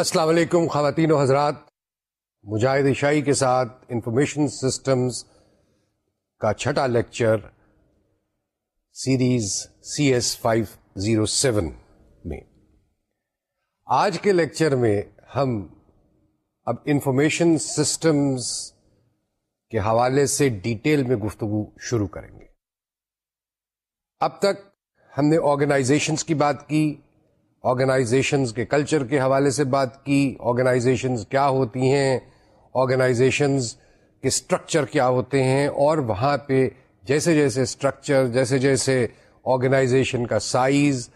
السلام علیکم خواتین و حضرات۔ مجاہد عشائی کے ساتھ انفارمیشن سسٹمز کا چھٹا lecture series C S five zero seven میں۔ آج کے لیکچر میں ہم اب انفارمیشن سسٹمز کے حوالے سے ڈیٹیل میں گفتگو شروع کریں گے۔ اب تک ہم نے آرگنائزیشنس کی بات کی۔ آرگنائزیشنز کے کلچر کے حوالے سے بات کی، آرگنائزیشنز کیا ہوتی ہیں، آرگنائزیشنز کے اسٹرکچر کیا ہوتے ہیں، اور وہاں پہ جیسے جیسے اسٹرکچر جیسے جیسے آرگنائزیشن کا سائز،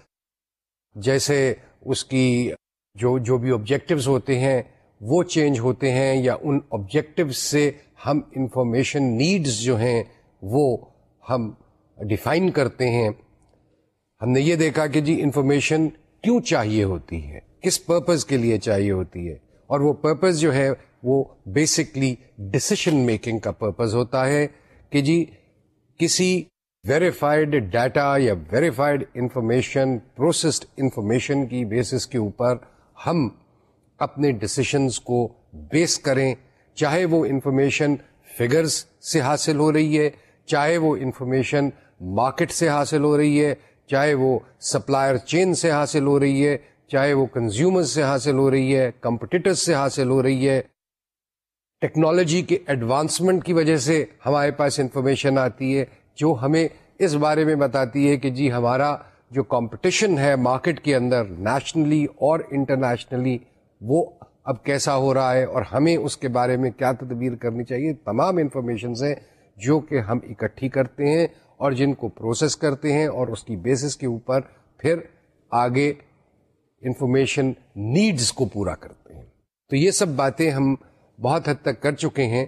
جیسے اس کی جو جو بھی آبجیکٹوز ہوتے ہیں، وہ چینج ہوتے ہیں، یا ان آبجیکٹو سے ہم انفارمیشن نیڈز جو ہیں، وہ ہم ڈیفائن کرتے ہیں۔ ہم نے یہ دیکھا کہ جی انفارمیشن کیوں چاہیے ہوتی ہے؟ کس پرپز کے لیے چاہیے ہوتی ہے؟ اور وہ پرپز جو ہے، وہ بیسکلی ڈسیشن میکنگ کا پرپز ہوتا ہے کہ جی کسی ویریفائڈ ڈیٹا یا ویریفائڈ انفارمیشن پروسیسڈ انفارمیشن کی بیسس کے اوپر ہم اپنے ڈسیشنز کو بیس کریں۔ چاہے وہ انفارمیشن فگرز سے حاصل ہو رہی ہے، چاہے وہ انفارمیشن مارکیٹ سے حاصل ہو رہی ہے چاہے وہ سپلائر چین سے حاصل ہو رہی ہے، چاہے وہ کنزیومر سے حاصل ہو رہی ہے کمپٹیٹر سے حاصل ہو رہی ہے۔ ٹیکنالوجی کے ایڈوانسمنٹ کی وجہ سے ہمارے پاس انفارمیشن آتی ہے، جو ہمیں اس بارے میں بتاتی ہے کہ جی ہمارا جو کمپٹیشن ہے مارکیٹ کے اندر نیشنلی اور انٹرنیشنلی وہ اب کیسا ہو رہا ہے اور ہمیں اس کے بارے میں کیا تدبیر کرنی چاہیے؟ تمام انفارمیشنز ہیں جو کہ ہم اکٹھی کرتے ہیں۔ اور جن کو پروسیس کرتے ہیں اور اس کی بیسس کے اوپر پھر آگے انفارمیشن نیڈز کو پورا کرتے ہیں۔ تو یہ سب باتیں ہم بہت حد تک کر چکے ہیں۔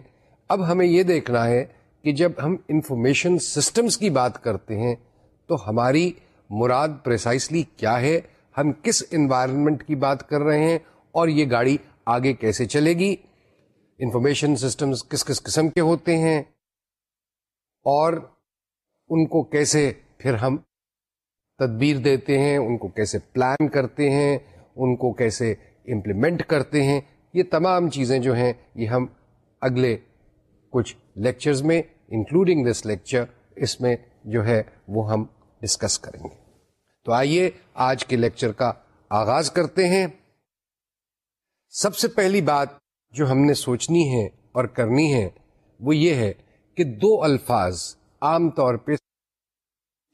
اب ہمیں یہ دیکھنا ہے کہ جب ہم انفارمیشن سسٹمز کی بات کرتے ہیں تو ہماری مراد پریسائسلی کیا ہے؟ ہم کس انوائرمنٹ کی بات کر رہے ہیں اور یہ گاڑی آگے کیسے چلے گی؟ انفارمیشن سسٹمز کس کس قسم کے ہوتے ہیں؟ اور ان کو کیسے پھر ہم تدبیر دیتے ہیں، ان کو کیسے پلان کرتے ہیں، ان کو کیسے امپلیمنٹ کرتے ہیں، یہ تمام چیزیں جو ہیں، یہ ہم اگلے کچھ لیکچرز میں انکلوڈنگ دس لیکچر اس میں جو ہے، وہ ہم ڈسکس کریں گے۔ تو آئیے آج کے لیکچر کا آغاز کرتے ہیں۔ سب سے پہلی بات جو ہم نے سوچنی ہے اور کرنی ہے، وہ یہ ہے کہ دو الفاظ عام طور پہ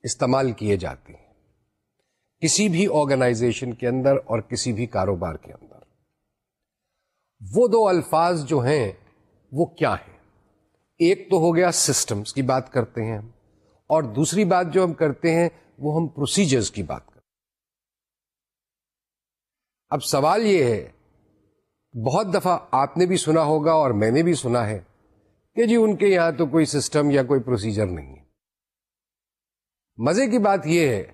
استعمال کیے جاتے ہیں۔ کسی بھی آرگنائزیشن کے اندر اور کسی بھی کاروبار کے اندر۔ وہ دو الفاظ جو ہیں، وہ کیا ہیں؟ ایک تو ہو گیا سسٹمز کی بات کرتے ہیں ہم، اور دوسری بات جو ہم کرتے ہیں، وہ ہم پروسیجرز کی بات کرتے ہیں۔ اب سوال یہ ہے، بہت دفعہ آپ نے بھی سنا ہوگا اور میں نے بھی سنا ہے کہ جی ان کے یہاں تو کوئی سسٹم یا کوئی پروسیجر نہیں ہے۔ مزے کی بات یہ ہے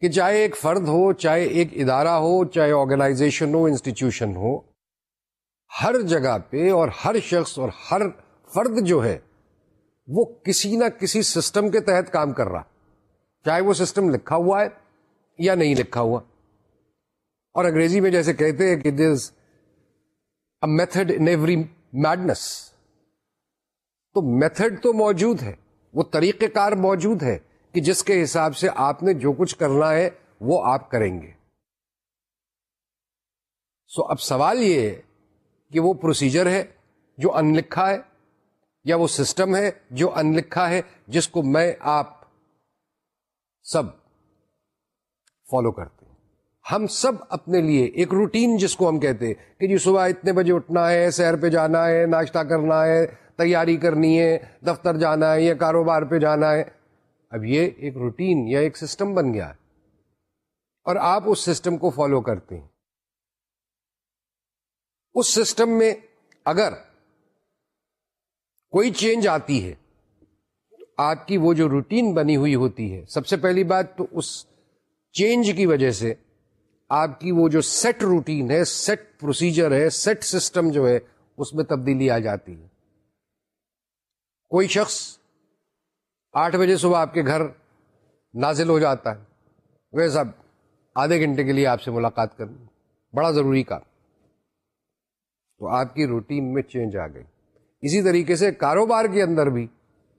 کہ چاہے ایک فرد ہو، چاہے ایک ادارہ ہو، چاہے آرگنائزیشن ہو انسٹیٹیوشن ہو، ہر جگہ پہ اور ہر شخص اور ہر فرد جو ہے، وہ کسی نہ کسی سسٹم کے تحت کام کر رہا۔ چاہے وہ سسٹم لکھا ہوا ہے یا نہیں لکھا ہوا۔ اور انگریزی میں جیسے کہتے ہیں کہ this a method in every madness تو میتھڈ تو موجود ہے، وہ طریقہ کار موجود ہے کہ جس کے حساب سے آپ نے جو کچھ کرنا ہے، وہ آپ کریں گے۔ سو اب سوال یہ ہے کہ وہ پروسیجر ہے جو ان لکھا ہے یا وہ سسٹم ہے جو ان لکھا ہے جس کو میں آپ سب فالو کرتے ہیں۔ ہم سب اپنے لیے ایک روٹین جس کو ہم کہتے ہیں کہ جی صبح اتنے بجے اٹھنا ہے، سیر پہ جانا ہے، ناشتہ کرنا ہے تیاری کرنی ہے، دفتر جانا ہے یا کاروبار پہ جانا ہے۔ اب یہ ایک روٹین یا ایک سسٹم بن گیا۔ ہے اور آپ اس سسٹم کو فالو کرتے ہیں۔ اس سسٹم میں اگر کوئی چینج آتی ہے، آپ کی وہ جو روٹین بنی ہوئی ہوتی ہے، سب سے پہلی بات تو اس چینج کی وجہ سے آپ کی وہ جو سیٹ روٹین ہے سیٹ پروسیجر ہے سیٹ سسٹم جو ہے، اس میں تبدیلی آ جاتی ہے۔ کوئی شخص آٹھ بجے صبح آپ کے گھر نازل ہو جاتا ہے، وہ آدھے گھنٹے کے لیے آپ سے ملاقات کرنی۔ بڑا ضروری کام۔ تو آپ کی روٹین میں چینج آ گئی۔ اسی طریقے سے کاروبار کے اندر بھی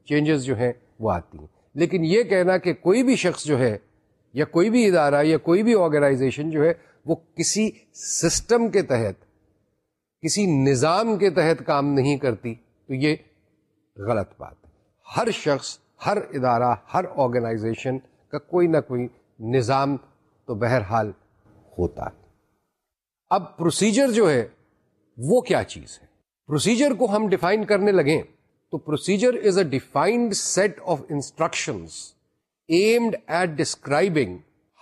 چینجز جو ہیں وہ آتی ہیں۔ لیکن یہ کہنا کہ کوئی بھی شخص جو ہے، یا کوئی بھی ادارہ، یا کوئی بھی آرگنائزیشن جو ہے، وہ کسی سسٹم کے تحت، کسی نظام کے تحت کام نہیں کرتی، تو یہ غلط بات ہے۔ ہر شخص، ہر ادارہ، ہر آرگنائزیشن کا کوئی نہ کوئی نظام تو بہرحال ہوتا ہے۔ اب پروسیجر جو ہے، وہ کیا چیز ہے؟ پروسیجر کو ہم ڈیفائن کرنے لگیں تو procedure is a defined set of instruction aimed at describing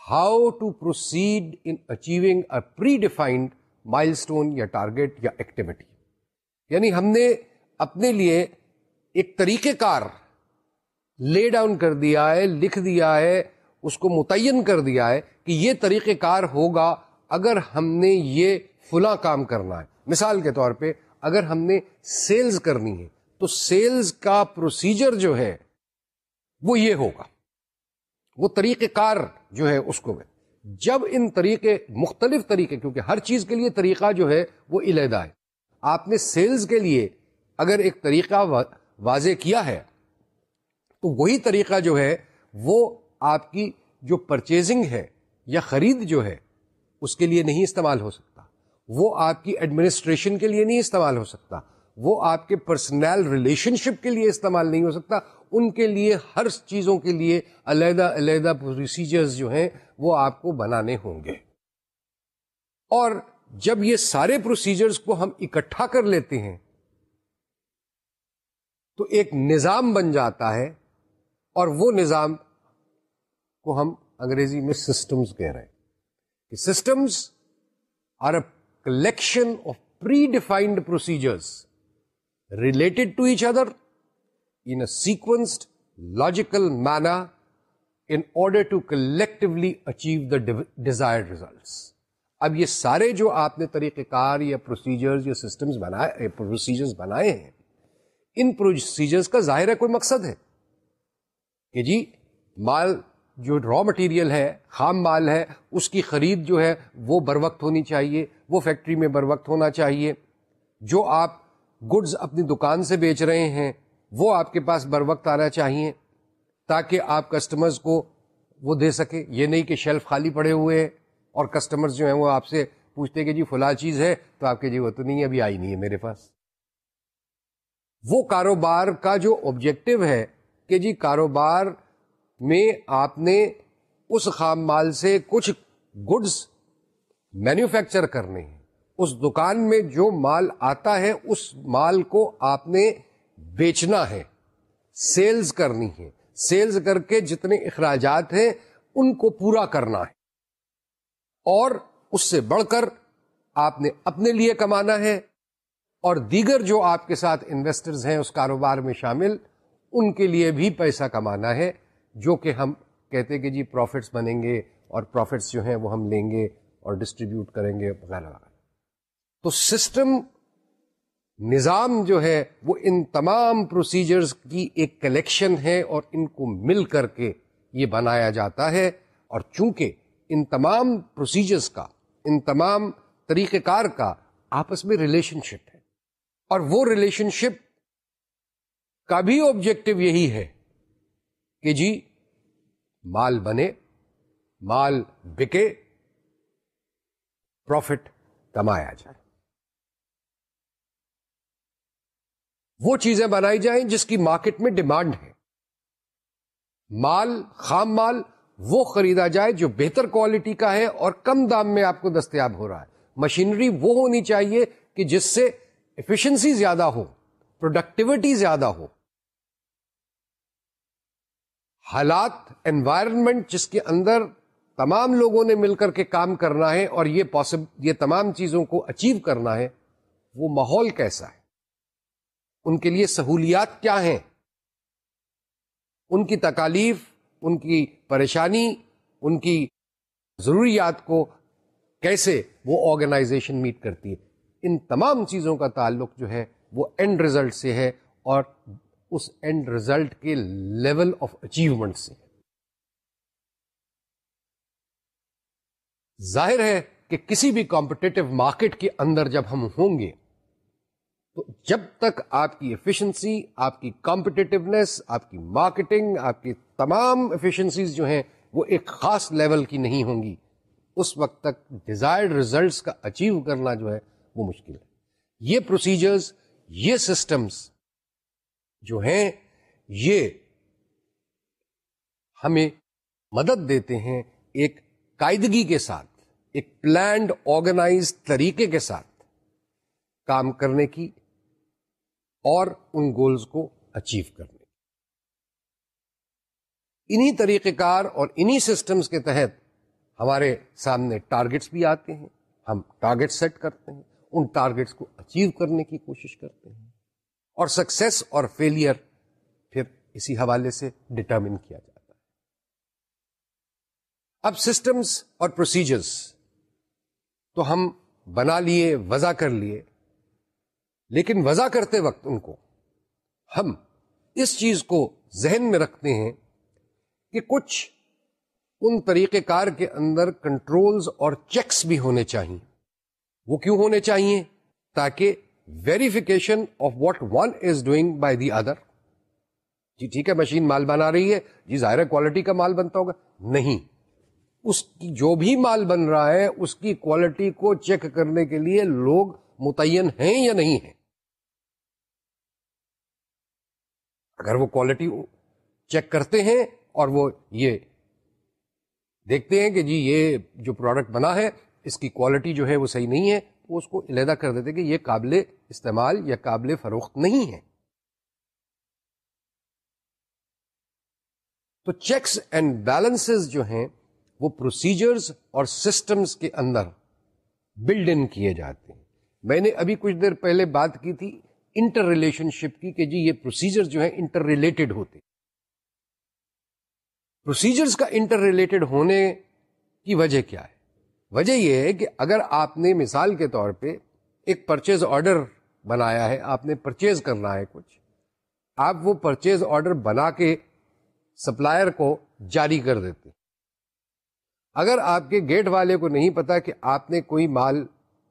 how to proceed in achieving a predefined milestone یا ٹارگیٹ یا ایکٹیویٹی یعنی ہم نے اپنے لیے ایک طریقہ کار لے ڈاؤن کر دیا ہے، لکھ دیا ہے، اس کو متعین کر دیا ہے کہ یہ طریقہ کار ہوگا اگر ہم نے یہ فلاں کام کرنا ہے۔ مثال کے طور پہ اگر ہم نے سیلز کرنی ہے تو سیلز کا پروسیجر جو ہے وہ یہ ہوگا۔ وہ طریقہ کار جو ہے اس کو۔ جب ان طریقے، مختلف طریقے، کیونکہ ہر چیز کے لیے طریقہ جو ہے وہ علیحدہ ہے۔ آپ نے سیلز کے لیے اگر ایک طریقہ واضح کیا ہے۔ تو وہی طریقہ جو ہے، وہ آپ کی جو پرچیزنگ ہے یا خرید جو ہے، اس کے لیے نہیں استعمال ہو سکتا۔ وہ آپ کی ایڈمنسٹریشن کے لیے نہیں استعمال ہو سکتا۔ وہ آپ کے پرسنل ریلیشن شپ کے لیے استعمال نہیں ہو سکتا۔ ان کے لیے ہر چیزوں کے لیے علیحدہ علیحدہ پروسیجرز جو ہیں، وہ آپ کو بنانے ہوں گے۔ اور جب یہ سارے پروسیجرز کو ہم اکٹھا کر لیتے ہیں تو ایک نظام بن جاتا ہے اور وہ نظام کو ہم انگریزی میں سسٹمز کہہ رہے ہیں کہ systems are a collection of predefined procedures related to each other in sequenced logical manner in order to collectively achieve the desire results اب یہ سارے جو آپ نے طریقہ کار یا پروسیجرز یا سسٹمز بنائے پروسیجرز بنائے ہیں ان پروسیجرز کا ظاہر ہے، کوئی مقصد ہے۔ کہ جی مال جو را مٹیریل ہے، خام مال ہے، اس کی خرید جو ہے، وہ بر وقت ہونی چاہیے، وہ فیکٹری میں بر وقت ہونا چاہیے۔ جو آپ گڈز اپنی دکان سے بیچ رہے ہیں، وہ آپ کے پاس بر وقت آنا چاہیے، تاکہ آپ کسٹمرز کو وہ دے سکے۔ یہ نہیں کہ شیلف خالی پڑے ہوئے ہیں اور کسٹمرز جو ہیں وہ آپ سے پوچھتے کہ جی فلاں چیز ہے؟ تو آپ کے جی وہ تو نہیں ابھی آئی نہیں ہے میرے پاس۔ وہ کاروبار کا جو آبجیکٹو ہے کہ جی کاروبار میں آپ نے اس خام مال سے کچھ گڈس مینوفیکچر کرنے ہیں۔ اس دکان میں جو مال آتا ہے، اس مال کو آپ نے بیچنا ہے۔ سیلز کرنی ہے۔ سیلز کر کے جتنے اخراجات ہیں، ان کو پورا کرنا ہے۔ اور اس سے بڑھ کر آپ نے اپنے لیے کمانا ہے۔ اور دیگر جو آپ کے ساتھ انویسٹرز ہیں، اس کاروبار میں شامل، ان کے لیے بھی پیسہ کمانا ہے، جو کہ ہم کہتے کہ جی پروفٹس بنیں گے اور پروفٹس جو ہیں وہ ہم لیں گے اور ڈسٹریبیوٹ کریں گے وغیرہ وغیرہ تو سسٹم نظام جو ہے، وہ ان تمام پروسیجرز کی ایک کلیکشن ہے اور ان کو مل کر کے یہ بنایا جاتا ہے۔ اور چونکہ ان تمام پروسیجرز کا، ان تمام طریقہ کار کا آپس میں ریلیشن شپ ہے اور وہ ریلیشن شپ کا بھی آبجیکٹو یہی ہے کہ جی مال بنے، مال بکے پروفٹ کمایا جائے۔ وہ چیزیں بنائی جائیں جس کی مارکیٹ میں ڈیمانڈ ہے۔ مال، خام مال وہ خریدا جائے جو بہتر کوالٹی کا ہے اور کم دام میں آپ کو دستیاب ہو رہا ہے۔ مشینری وہ ہونی چاہیے کہ جس سے ایفیشنسی زیادہ ہو پروڈکٹیوٹی زیادہ ہو حالات انوائرمنٹ جس کے اندر تمام لوگوں نے مل کر کے کام کرنا ہے اور یہ پاسب یہ تمام چیزوں کو اچیو کرنا ہے وہ ماحول کیسا ہے ان کے لیے سہولیات کیا ہیں ان کی تکالیف ان کی پریشانی ان کی ضروریات کو کیسے وہ آرگنائزیشن میٹ کرتی ہے ان تمام چیزوں کا تعلق جو ہے وہ اینڈ ریزلٹ سے ہے اور اس اینڈ ریزلٹ کے لیول آف اچیومنٹ سے ظاہر ہے کہ کسی بھی کمپٹیٹو مارکیٹ کے اندر جب ہم ہوں گے، تو جب تک آپ کی ایفیشنسی آپ کی کمپٹیٹونیس آپ کی مارکیٹنگ آپ کی تمام ایفیشنسیز جو ہیں وہ ایک خاص لیول کی نہیں ہوں گی، اس وقت تک ڈیزائرڈ ریزلٹس کا اچیو کرنا جو ہے وہ مشکل ہے۔ یہ پروسیجرز یہ سسٹمز جو ہیں، یہ ہمیں مدد دیتے ہیں ایک قاعدگی کے ساتھ، ایک پلانڈ آرگنائز طریقے کے ساتھ کام کرنے کی اور ان گولز کو اچیو کرنے انہی طریقہ کار اور انہی سسٹمز کے تحت ہمارے سامنے ٹارگٹس بھی آتے ہیں، ہم ٹارگٹ سیٹ کرتے ہیں۔ ان ٹارگٹس کو اچیو کرنے کی کوشش کرتے ہیں۔ اور سکسیس اور فیلئر پھر اسی حوالے سے ڈٹرمن کیا جاتا ہے۔ اب سسٹمز اور پروسیجرز تو ہم بنا لیے، وضع کر لیے، لیکن وضع کرتے وقت ان کو ہم اس چیز کو ذہن میں رکھتے ہیں کہ کچھ ان طریقہ کار کے اندر کنٹرولز اور چیکس بھی ہونے چاہیے۔ وہ کیوں ہونے چاہیے؟ تاکہ verification of what one is doing by the other جی ٹھیک ہے، مشین مال بنا رہی ہے۔ جی ظاہر کوالٹی کا مال بنتا ہوگا۔ نہیں۔ اس کی جو بھی مال بن رہا ہے، اس کی کوالٹی کو چیک کرنے کے لیے لوگ متعین ہیں یا نہیں ہیں؟ اگر وہ کوالٹی چیک کرتے ہیں اور وہ یہ دیکھتے ہیں کہ جی یہ جو پروڈکٹ بنا ہے اس کی کوالٹی جو ہے وہ صحیح نہیں ہے، وہ اس کو علیحدہ کر دیتے کہ یہ قابل استعمال یا قابل فروخت نہیں ہے۔ تو چیکس اینڈ بیلنس جو ہیں، وہ پروسیجرز اور سسٹمز کے اندر بلڈ ان کیے جاتے ہیں۔ میں نے ابھی کچھ دیر پہلے بات کی تھی انٹر ریلیشن شپ کی کہ جی یہ پروسیجر جو ہیں انٹر ریلیٹڈ ہوتے پروسیجرز کا انٹر ریلیٹڈ ہونے کی وجہ کیا ہے؟ وجہ یہ ہے کہ اگر آپ نے مثال کے طور پہ ایک پرچیز آرڈر بنایا ہے، آپ نے پرچیز کرنا ہے کچھ، آپ وہ پرچیز آرڈر بنا کے سپلائر کو جاری کر دیتے۔ اگر آپ کے گیٹ والے کو نہیں پتا کہ آپ نے کوئی مال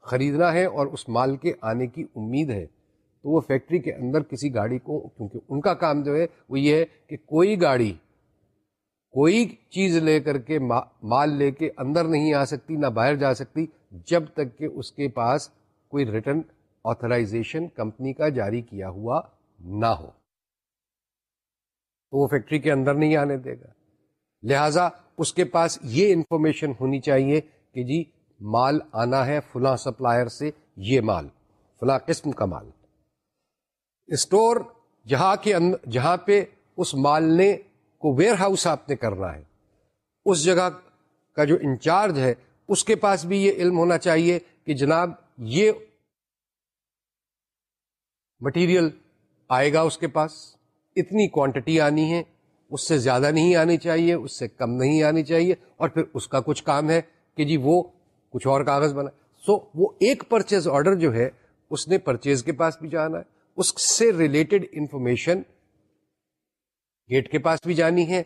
خریدنا ہے اور اس مال کے آنے کی امید ہے، تو وہ فیکٹری کے اندر کسی گاڑی کو، کیونکہ ان کا کام جو ہے وہ یہ ہے کہ کوئی گاڑی کوئی چیز لے کر کے مال لے کے اندر نہیں آ سکتی، نہ باہر جا سکتی، جب تک کہ اس کے پاس کوئی ریٹرن آتھرائزیشن کمپنی کا جاری کیا ہوا نہ ہو۔ تو وہ فیکٹری کے اندر نہیں آنے دے گا۔ لہذا اس کے پاس یہ انفارمیشن ہونی چاہیے کہ جی مال آنا ہے فلاں سپلائر سے یہ مال، فلاں قسم کا مال۔ اسٹور جہاں کے اندر جہاں پہ اس مال نے کو ویئر ہاؤس آپ نے کرنا ہے۔ اس جگہ کا جو انچارج ہے اس کے پاس بھی یہ علم ہونا چاہیے کہ جناب یہ مٹیریل آئے گا اس کے پاس۔ اتنی کوانٹٹی آنی ہے اس سے زیادہ نہیں آنی چاہیے اس سے کم نہیں آنی چاہیے۔ اور پھر اس کا کچھ کام ہے کہ جی وہ کچھ اور کاغذ بنا۔ سو so, وہ ایک پرچیز آرڈر جو ہے اس نے پرچیز کے پاس بھی جانا ہے۔ اس سے ریلیٹڈ انفارمیشن گیٹ کے پاس بھی جانی ہے۔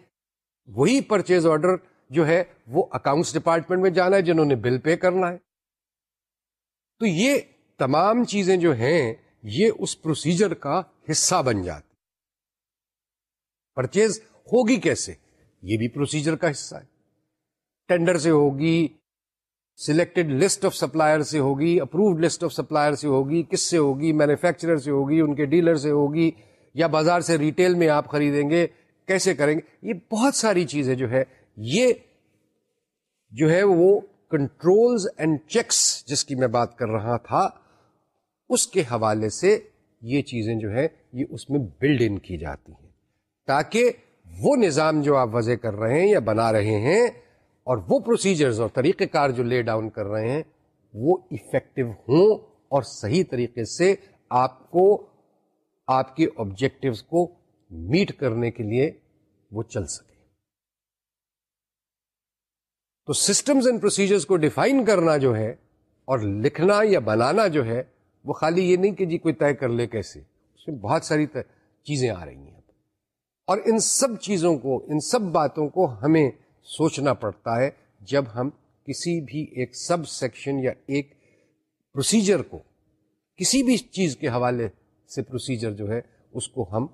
وہی پرچیز آرڈر جو ہے وہ اکاؤنٹس ڈپارٹمنٹ میں جانا ہے جنہوں نے بل پے کرنا ہے۔ تو یہ تمام چیزیں جو ہیں، یہ اس پروسیجر کا حصہ بن جاتی۔ پرچیز ہوگی کیسے؟ یہ بھی پروسیجر کا حصہ ہے۔ ٹینڈر سے ہوگی سلیکٹڈ لسٹ آف سپلائر سے ہوگی اپروڈ لسٹ آف سپلائر سے ہوگی، کس سے ہوگی؟ مینوفیکچرر سے ہوگی، ان کے ڈیلر سے ہوگی۔ یا بازار سے ریٹیل میں آپ خریدیں گے، کیسے کریں گے؟ یہ بہت ساری چیزیں جو ہے یہ جو ہے وہ کنٹرولز اینڈ چیکس جس کی میں بات کر رہا تھا، اس کے حوالے سے یہ چیزیں جو ہے یہ اس میں بلڈ ان کی جاتی ہیں۔ تاکہ وہ نظام جو آپ وضع کر رہے ہیں یا بنا رہے ہیں، اور وہ پروسیجرز اور طریقہ کار جو لے ڈاؤن کر رہے ہیں، وہ افیکٹو ہوں اور صحیح طریقے سے آپ کو آپ کے آبجیکٹوس کو میٹ کرنے کے لیے وہ چل سکے۔ تو سسٹمز اینڈ پروسیجرز کو ڈیفائن کرنا جو ہے اور لکھنا یا بنانا جو ہے وہ خالی یہ نہیں کہ جی کوئی طے کر لے کیسے، اس میں بہت ساری چیزیں آ رہی ہیں۔ اور ان سب چیزوں کو، ان سب باتوں کو ہمیں سوچنا پڑتا ہے جب ہم کسی بھی ایک سب سیکشن یا ایک پروسیجر کو کسی بھی چیز کے حوالے سے پروسیجر جو ہے اس کو ہم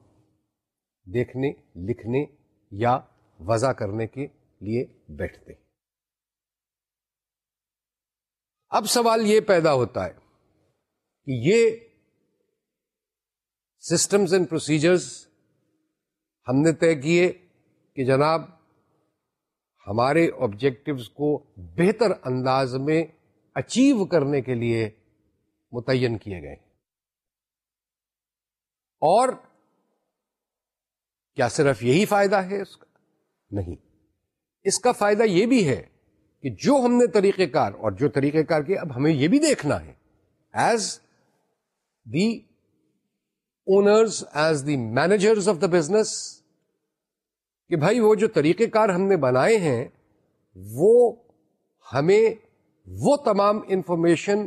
دیکھنے، لکھنے یا وضع کرنے کے لیے بیٹھتے ہیں۔ اب سوال یہ پیدا ہوتا ہے کہ یہ سسٹمز اینڈ پروسیجرز ہم نے طے کیے کہ جناب ہمارے آبجیکٹوز کو بہتر انداز میں اچیو کرنے کے لیے متعین کیے گئے۔ اور کیا صرف یہی فائدہ ہے اس کا؟ نہیں۔ اس کا فائدہ یہ بھی ہے کہ جو ہم نے طریقہ کار، اور جو طریقہ کار کے اب ہمیں یہ بھی دیکھنا ہے as the owners as the managers of the business کہ بھائی وہ جو طریقہ کار ہم نے بنائے ہیں، وہ ہمیں وہ تمام انفارمیشن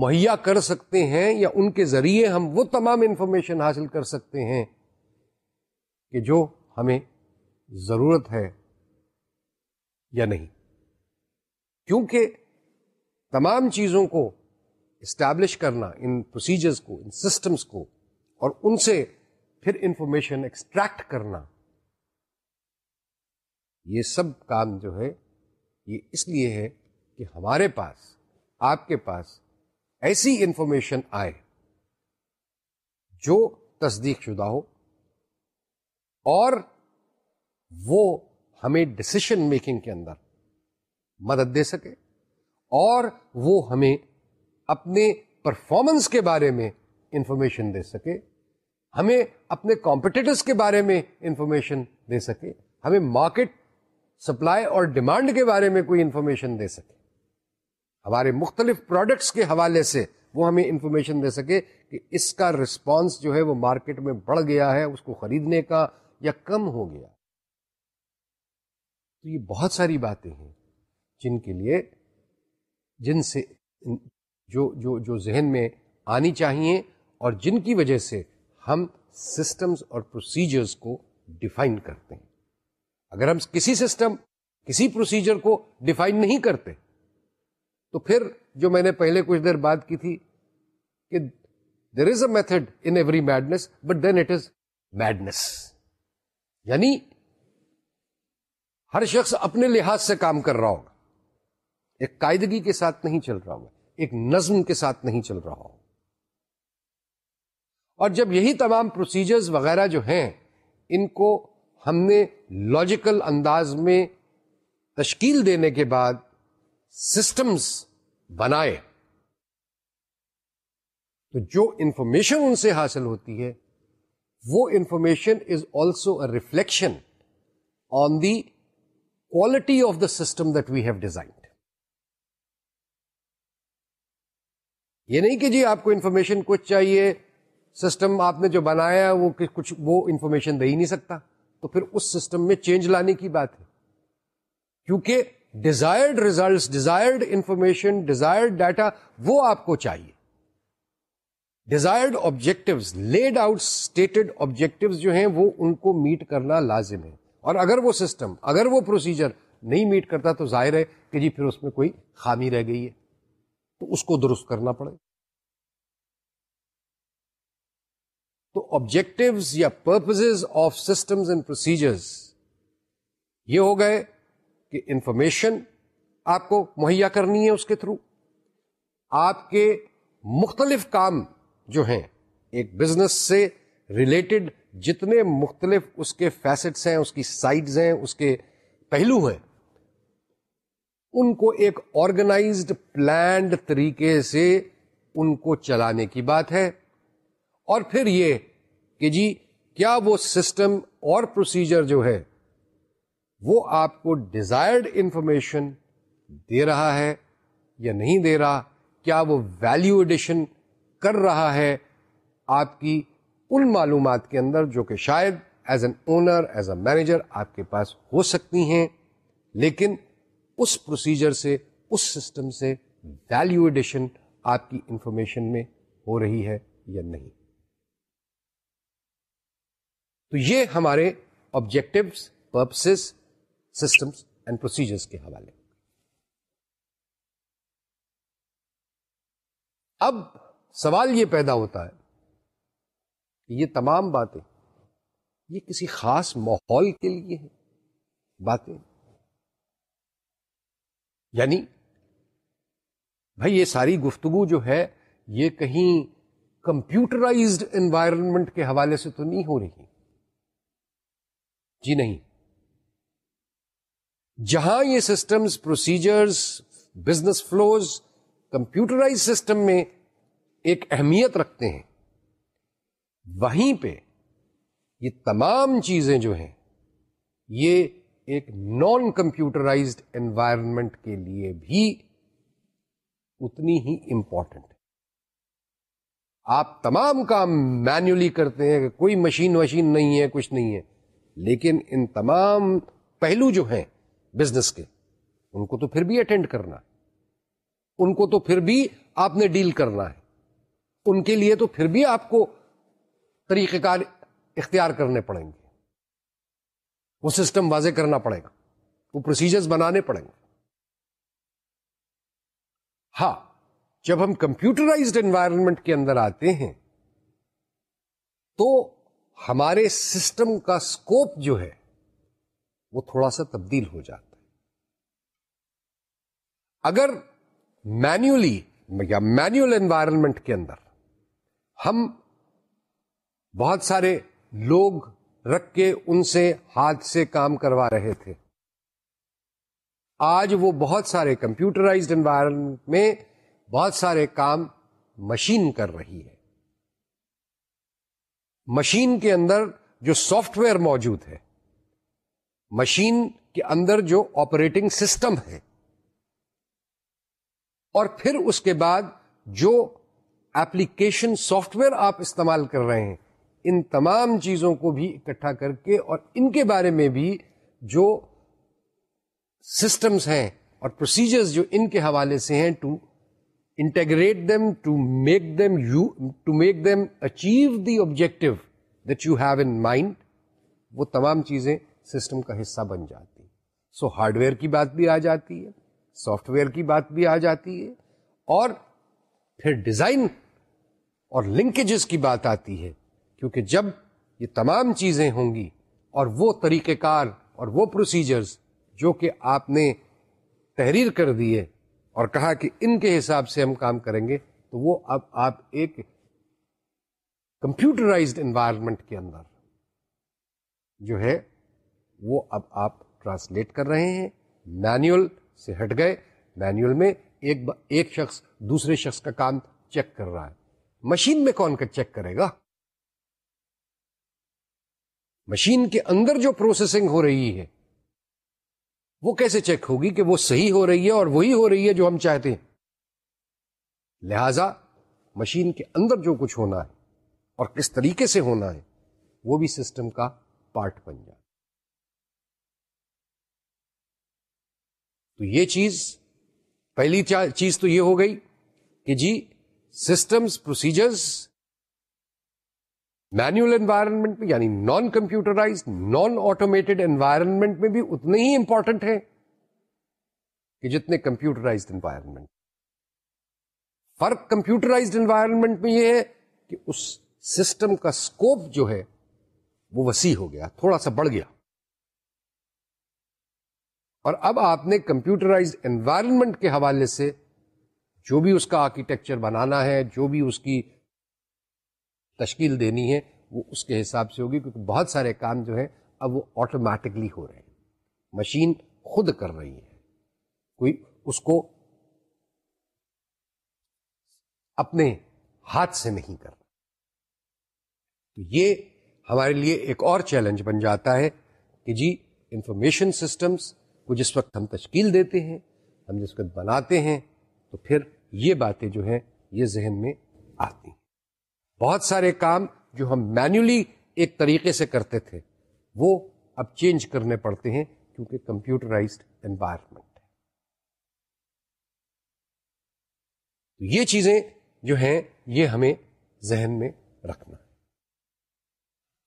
مہیا کر سکتے ہیں یا ان کے ذریعے ہم وہ تمام انفارمیشن حاصل کر سکتے ہیں کہ جو ہمیں ضرورت ہے یا نہیں۔ کیونکہ تمام چیزوں کو اسٹیبلش کرنا، ان پروسیجرز کو، ان سسٹمز کو، اور ان سے پھر انفارمیشن ایکسٹریکٹ کرنا، یہ سب کام جو ہے، یہ اس لیے ہے کہ ہمارے پاس، آپ کے پاس ایسی انفارمیشن آئے جو تصدیق شدہ ہو اور وہ ہمیں ڈسیشن میکنگ کے اندر مدد دے سکے اور وہ ہمیں اپنے پرفارمنس کے بارے میں انفارمیشن دے سکے، ہمیں اپنے کمپٹیٹرس کے بارے میں انفارمیشن دے سکے، ہمیں مارکیٹ سپلائی اور ڈیمانڈ کے بارے میں کوئی انفارمیشن دے سکے۔ ہمارے مختلف پروڈکٹس کے حوالے سے وہ ہمیں انفارمیشن دے سکے کہ اس کا رسپانس جو ہے وہ مارکیٹ میں بڑھ گیا ہے، اس کو خریدنے کا یا کم ہو گیا۔ تو یہ بہت ساری باتیں ہیں جن کے لیے جن سے جو جو جو ذہن میں آنی چاہیے اور جن کی وجہ سے ہم سسٹمز اور پروسیجرز کو ڈیفائن کرتے ہیں۔ اگر ہم کسی سسٹم کسی پروسیجر کو ڈیفائن نہیں کرتے تو پھر جو میں نے پہلے کچھ دیر بات کی تھی کہ there is a method in every madness but then it is madness یعنی ہر شخص اپنے لحاظ سے کام کر رہا ہوگا۔ ایک قاعدگی کے ساتھ نہیں چل رہا ہوگا، ایک نظم کے ساتھ نہیں چل رہا ہوگا۔ اور جب یہی تمام پروسیجرز وغیرہ جو ہیں، ان کو ہم نے لاجیکل انداز میں تشکیل دینے کے بعد سسٹمز بنائے۔ تو جو انفارمیشن ان سے حاصل ہوتی ہے، وہ information is also a reflection on the quality of the system that we have designed یہ نہیں کہ جی آپ کو انفارمیشن کچھ چاہیے سسٹم آپ نے جو بنایا وہ کچھ وہ انفارمیشن دے ہی نہیں سکتا۔ تو پھر اس سسٹم میں چینج لانے کی بات ہے۔ کیونکہ desired results, desired information, desired data, وہ آپ کو چاہیے۔ Desired objective laid out stated objective جو ہیں، وہ ان کو میٹ کرنا لازم ہے۔ اور اگر وہ سسٹم، اگر وہ پروسیجر نہیں میٹ کرتا تو ظاہر ہے کہ جی پھر اس میں کوئی خامی رہ گئی ہے۔ تو اس کو درست کرنا پڑے۔ تو آبجیکٹوز یا purpose of systems and procedures یہ ہو گئے۔ کہ انفارمیشن آپ کو مہیا کرنی ہے اس کے تھرو۔ آپ کے مختلف کام جو ہیں، ایک بزنس سے ریلیٹڈ جتنے مختلف اس کے فیسٹس ہیں، اس کی سائڈز ہیں، اس کے پہلو ہیں، ان کو ایک آرگنائزڈ پلانڈ طریقے سے ان کو چلانے کی بات ہے۔ اور پھر یہ کہ جی کیا وہ سسٹم اور پروسیجر جو ہے وہ آپ کو ڈیزائرڈ انفارمیشن دے رہا ہے یا نہیں دے رہا، کیا وہ ویلیو ایڈیشن کر رہا ہے آپ کی ان معلومات کے اندر جو کہ شاید as an owner as a manager آپ کے پاس ہو سکتی ہیں، لیکن اس پروسیجر سے، اس سسٹم سے ویلیو ایڈیشن آپ کی انفارمیشن میں ہو رہی ہے یا نہیں۔ تو یہ ہمارے objectives purposes systems and procedures کے حوالے۔ اب سوال یہ پیدا ہوتا ہے کہ یہ تمام باتیں یہ کسی خاص ماحول کے لیے ہیں؟ باتیں۔ یعنی بھائی یہ ساری گفتگو جو ہے یہ کہیں کمپیوٹرائزڈ انوائرمنٹ کے حوالے سے تو نہیں ہو رہی۔ جی نہیں۔ جہاں یہ systems procedures business flows computerise system میں ایک اہمیت رکھتے ہیں، وہیں پہ یہ تمام چیزیں جو ہیں، یہ ایک نان کمپیوٹرائزڈ انوائرمنٹ کے لیے بھی اتنی ہی امپورٹنٹ ہے۔ آپ تمام کام مینولی کرتے ہیں کہ کوئی مشین وشین نہیں ہے، کچھ نہیں ہے، لیکن ان تمام پہلو جو ہیں بزنس کے۔ ان کو تو پھر بھی اٹینڈ کرنا ہے۔ ان کو تو پھر بھی آپ نے ڈیل کرنا ہے۔ ان کے لیے تو پھر بھی آپ کو طریقہ کار اختیار کرنے پڑیں گے۔ وہ سسٹم واضح کرنا پڑے گا۔ وہ پروسیجرز بنانے پڑیں گے۔ ہاں جب ہم کمپیوٹرائزڈ انوائرمنٹ کے اندر آتے ہیں، تو ہمارے سسٹم کا اسکوپ جو ہے وہ تھوڑا سا تبدیل ہو جاتا ہے۔ اگر مینولی یا مینوئل انوائرمنٹ کے اندر ہم بہت سارے لوگ رکھ کے ان سے ہاتھ سے کام کروا رہے تھے، آج وہ بہت سارے کمپیوٹرائزڈ انوائرمنٹ میں بہت سارے کام مشین کر رہی ہے۔ مشین کے اندر جو سافٹ ویئر موجود ہے مشین کے اندر جو آپریٹنگ سسٹم ہے۔ اور پھر اس کے بعد جو ایپلیکیشن سافٹ ویئر آپ استعمال کر رہے ہیں، ان تمام چیزوں کو بھی اکٹھا کر کے اور ان کے بارے میں بھی جو سسٹمز ہیں اور پروسیجرز جو ان کے حوالے سے ہیں to integrate them to make them you to make them achieve the objective that you have in mind وہ تمام چیزیں سسٹم کا حصہ بن جاتی سو ہارڈ ویئر کی بات بھی آ جاتی ہے، سافٹ ویئر کی بات بھی آ جاتی ہے، اور پھر ڈیزائن اور لنکیجز کی بات آتی ہے۔ کیونکہ جب یہ تمام چیزیں ہوں گی اور وہ طریقہ کار اور وہ پروسیجرز جو کہ آپ نے تحریر کر دیے اور کہا کہ ان کے حساب سے ہم کام کریں گے، تو وہ اب آپ ایک کمپیوٹرائزڈ انوائرمنٹ کے اندر جو ہے وہ اب آپ ٹرانسلیٹ کر رہے ہیں مینوئل سے ہٹ گئے۔ مینوئل میں ایک ایک شخص دوسرے شخص کا کام چیک کر رہا ہے۔ مشین میں کون کا چیک کرے گا؟ مشین کے اندر جو پروسیسنگ ہو رہی ہے، وہ کیسے چیک ہوگی کہ وہ صحیح ہو رہی ہے اور وہی ہو رہی ہے جو ہم چاہتے ہیں؟ لہذا مشین کے اندر جو کچھ ہونا ہے اور کس طریقے سے ہونا ہے، وہ بھی سسٹم کا پارٹ بن جائے۔ تو یہ چیز، پہلی چیز تو یہ ہو گئی کہ جی سسٹمز پروسیجرز مینوئل انوائرمنٹ میں یعنی non computerise non automated environment میں بھی اتنے ہی امپورٹنٹ ہے کہ جتنے کمپیوٹرائز انوائرمنٹ فرق کمپیوٹرائزڈ انوائرمنٹ میں یہ ہے کہ اس سسٹم کا اسکوپ جو ہے وہ وسیع ہو گیا، تھوڑا سا بڑھ گیا۔ اور اب آپ نے کمپیوٹرائز انوائرمنٹ کے حوالے سے جو بھی اس کا آرکیٹیکچر بنانا ہے، جو بھی اس کی تشکیل دینی ہے، وہ اس کے حساب سے ہوگی کیونکہ بہت سارے کام جو ہیں اب وہ آٹومیٹکلی ہو رہے ہیں۔ مشین خود کر رہی ہے۔ کوئی اس کو اپنے ہاتھ سے نہیں کر رہا۔ تو یہ ہمارے لیے ایک اور چیلنج بن جاتا ہے کہ جی انفارمیشن سسٹمز کو جس وقت ہم تشکیل دیتے ہیں، ہم جس وقت بناتے ہیں، تو پھر یہ باتیں جو ہیں، یہ ذہن میں آتی ہیں۔ بہت سارے کام جو ہم مینولی ایک طریقے سے کرتے تھے، وہ اب چینج کرنے پڑتے ہیں کیونکہ کمپیوٹرائزڈ انوائرمنٹ ہے۔ یہ چیزیں جو ہیں، یہ ہمیں ذہن میں رکھنا ہے۔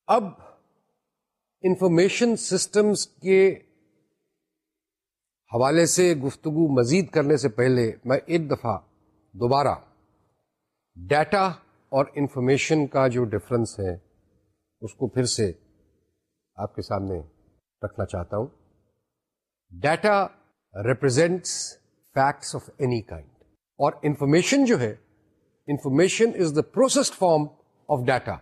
اب انفارمیشن سسٹمز کے حوالے سے گفتگو مزید کرنے سے پہلے میں ایک دفعہ دوبارہ ڈیٹا اور انفارمیشن کا جو ڈفرنس ہے، اس کو پھر سے آپ کے سامنے رکھنا چاہتا ہوں۔ Data represents facts of any kind اور انفارمیشن جو ہے، information is the processed form of data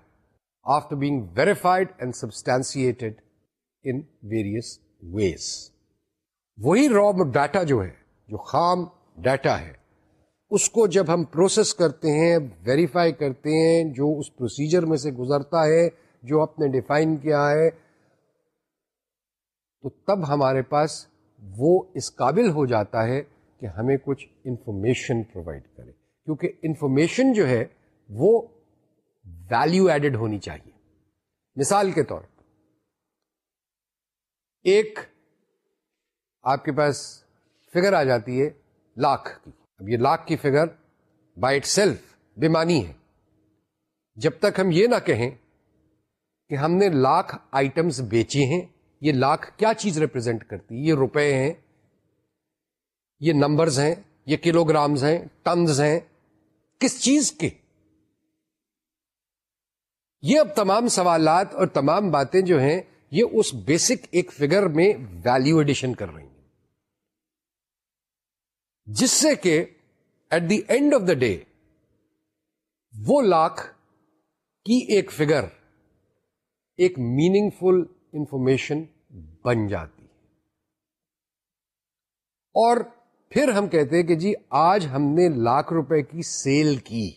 after being verified and substantiated in various ways وہی را ڈیٹا جو ہے، جو خام ڈیٹا ہے، اس کو جب ہم پروسیس کرتے ہیں ویریفائی کرتے ہیں جو اس پروسیجر میں سے گزرتا ہے، جو آپ نے ڈیفائن کیا ہے، تو تب ہمارے پاس وہ اس قابل ہو جاتا ہے کہ ہمیں کچھ انفارمیشن پرووائڈ کرے۔ کیونکہ انفارمیشن جو ہے، وہ ویلو ایڈڈ ہونی چاہیے۔ مثال کے طور پر، ایک آپ کے پاس فگر آ جاتی ہے لاکھ کی۔ اب یہ لاکھ کی فگر بائی اٹ سیلف بیمانی ہے۔ جب تک ہم یہ نہ کہیں کہ ہم نے لاکھ آئٹمس بیچے ہیں، یہ لاکھ کیا چیز ریپرزینٹ کرتی؟ یہ روپے ہیں، یہ نمبرز ہیں، یہ کلو گرامز ہیں ٹنز ہیں۔ کس چیز کے؟ یہ اب تمام سوالات اور تمام باتیں جو ہیں، یہ اس بیسک ایک فگر میں ویلو ایڈیشن کر رہی ہیں۔ جس سے کہ at the end of the day وہ لاکھ کی ایک فگر ایک میننگ فل انفارمیشن بن جاتی ہے۔ اور پھر ہم کہتے ہیں کہ جی آج ہم نے لاکھ روپے کی سیل کی۔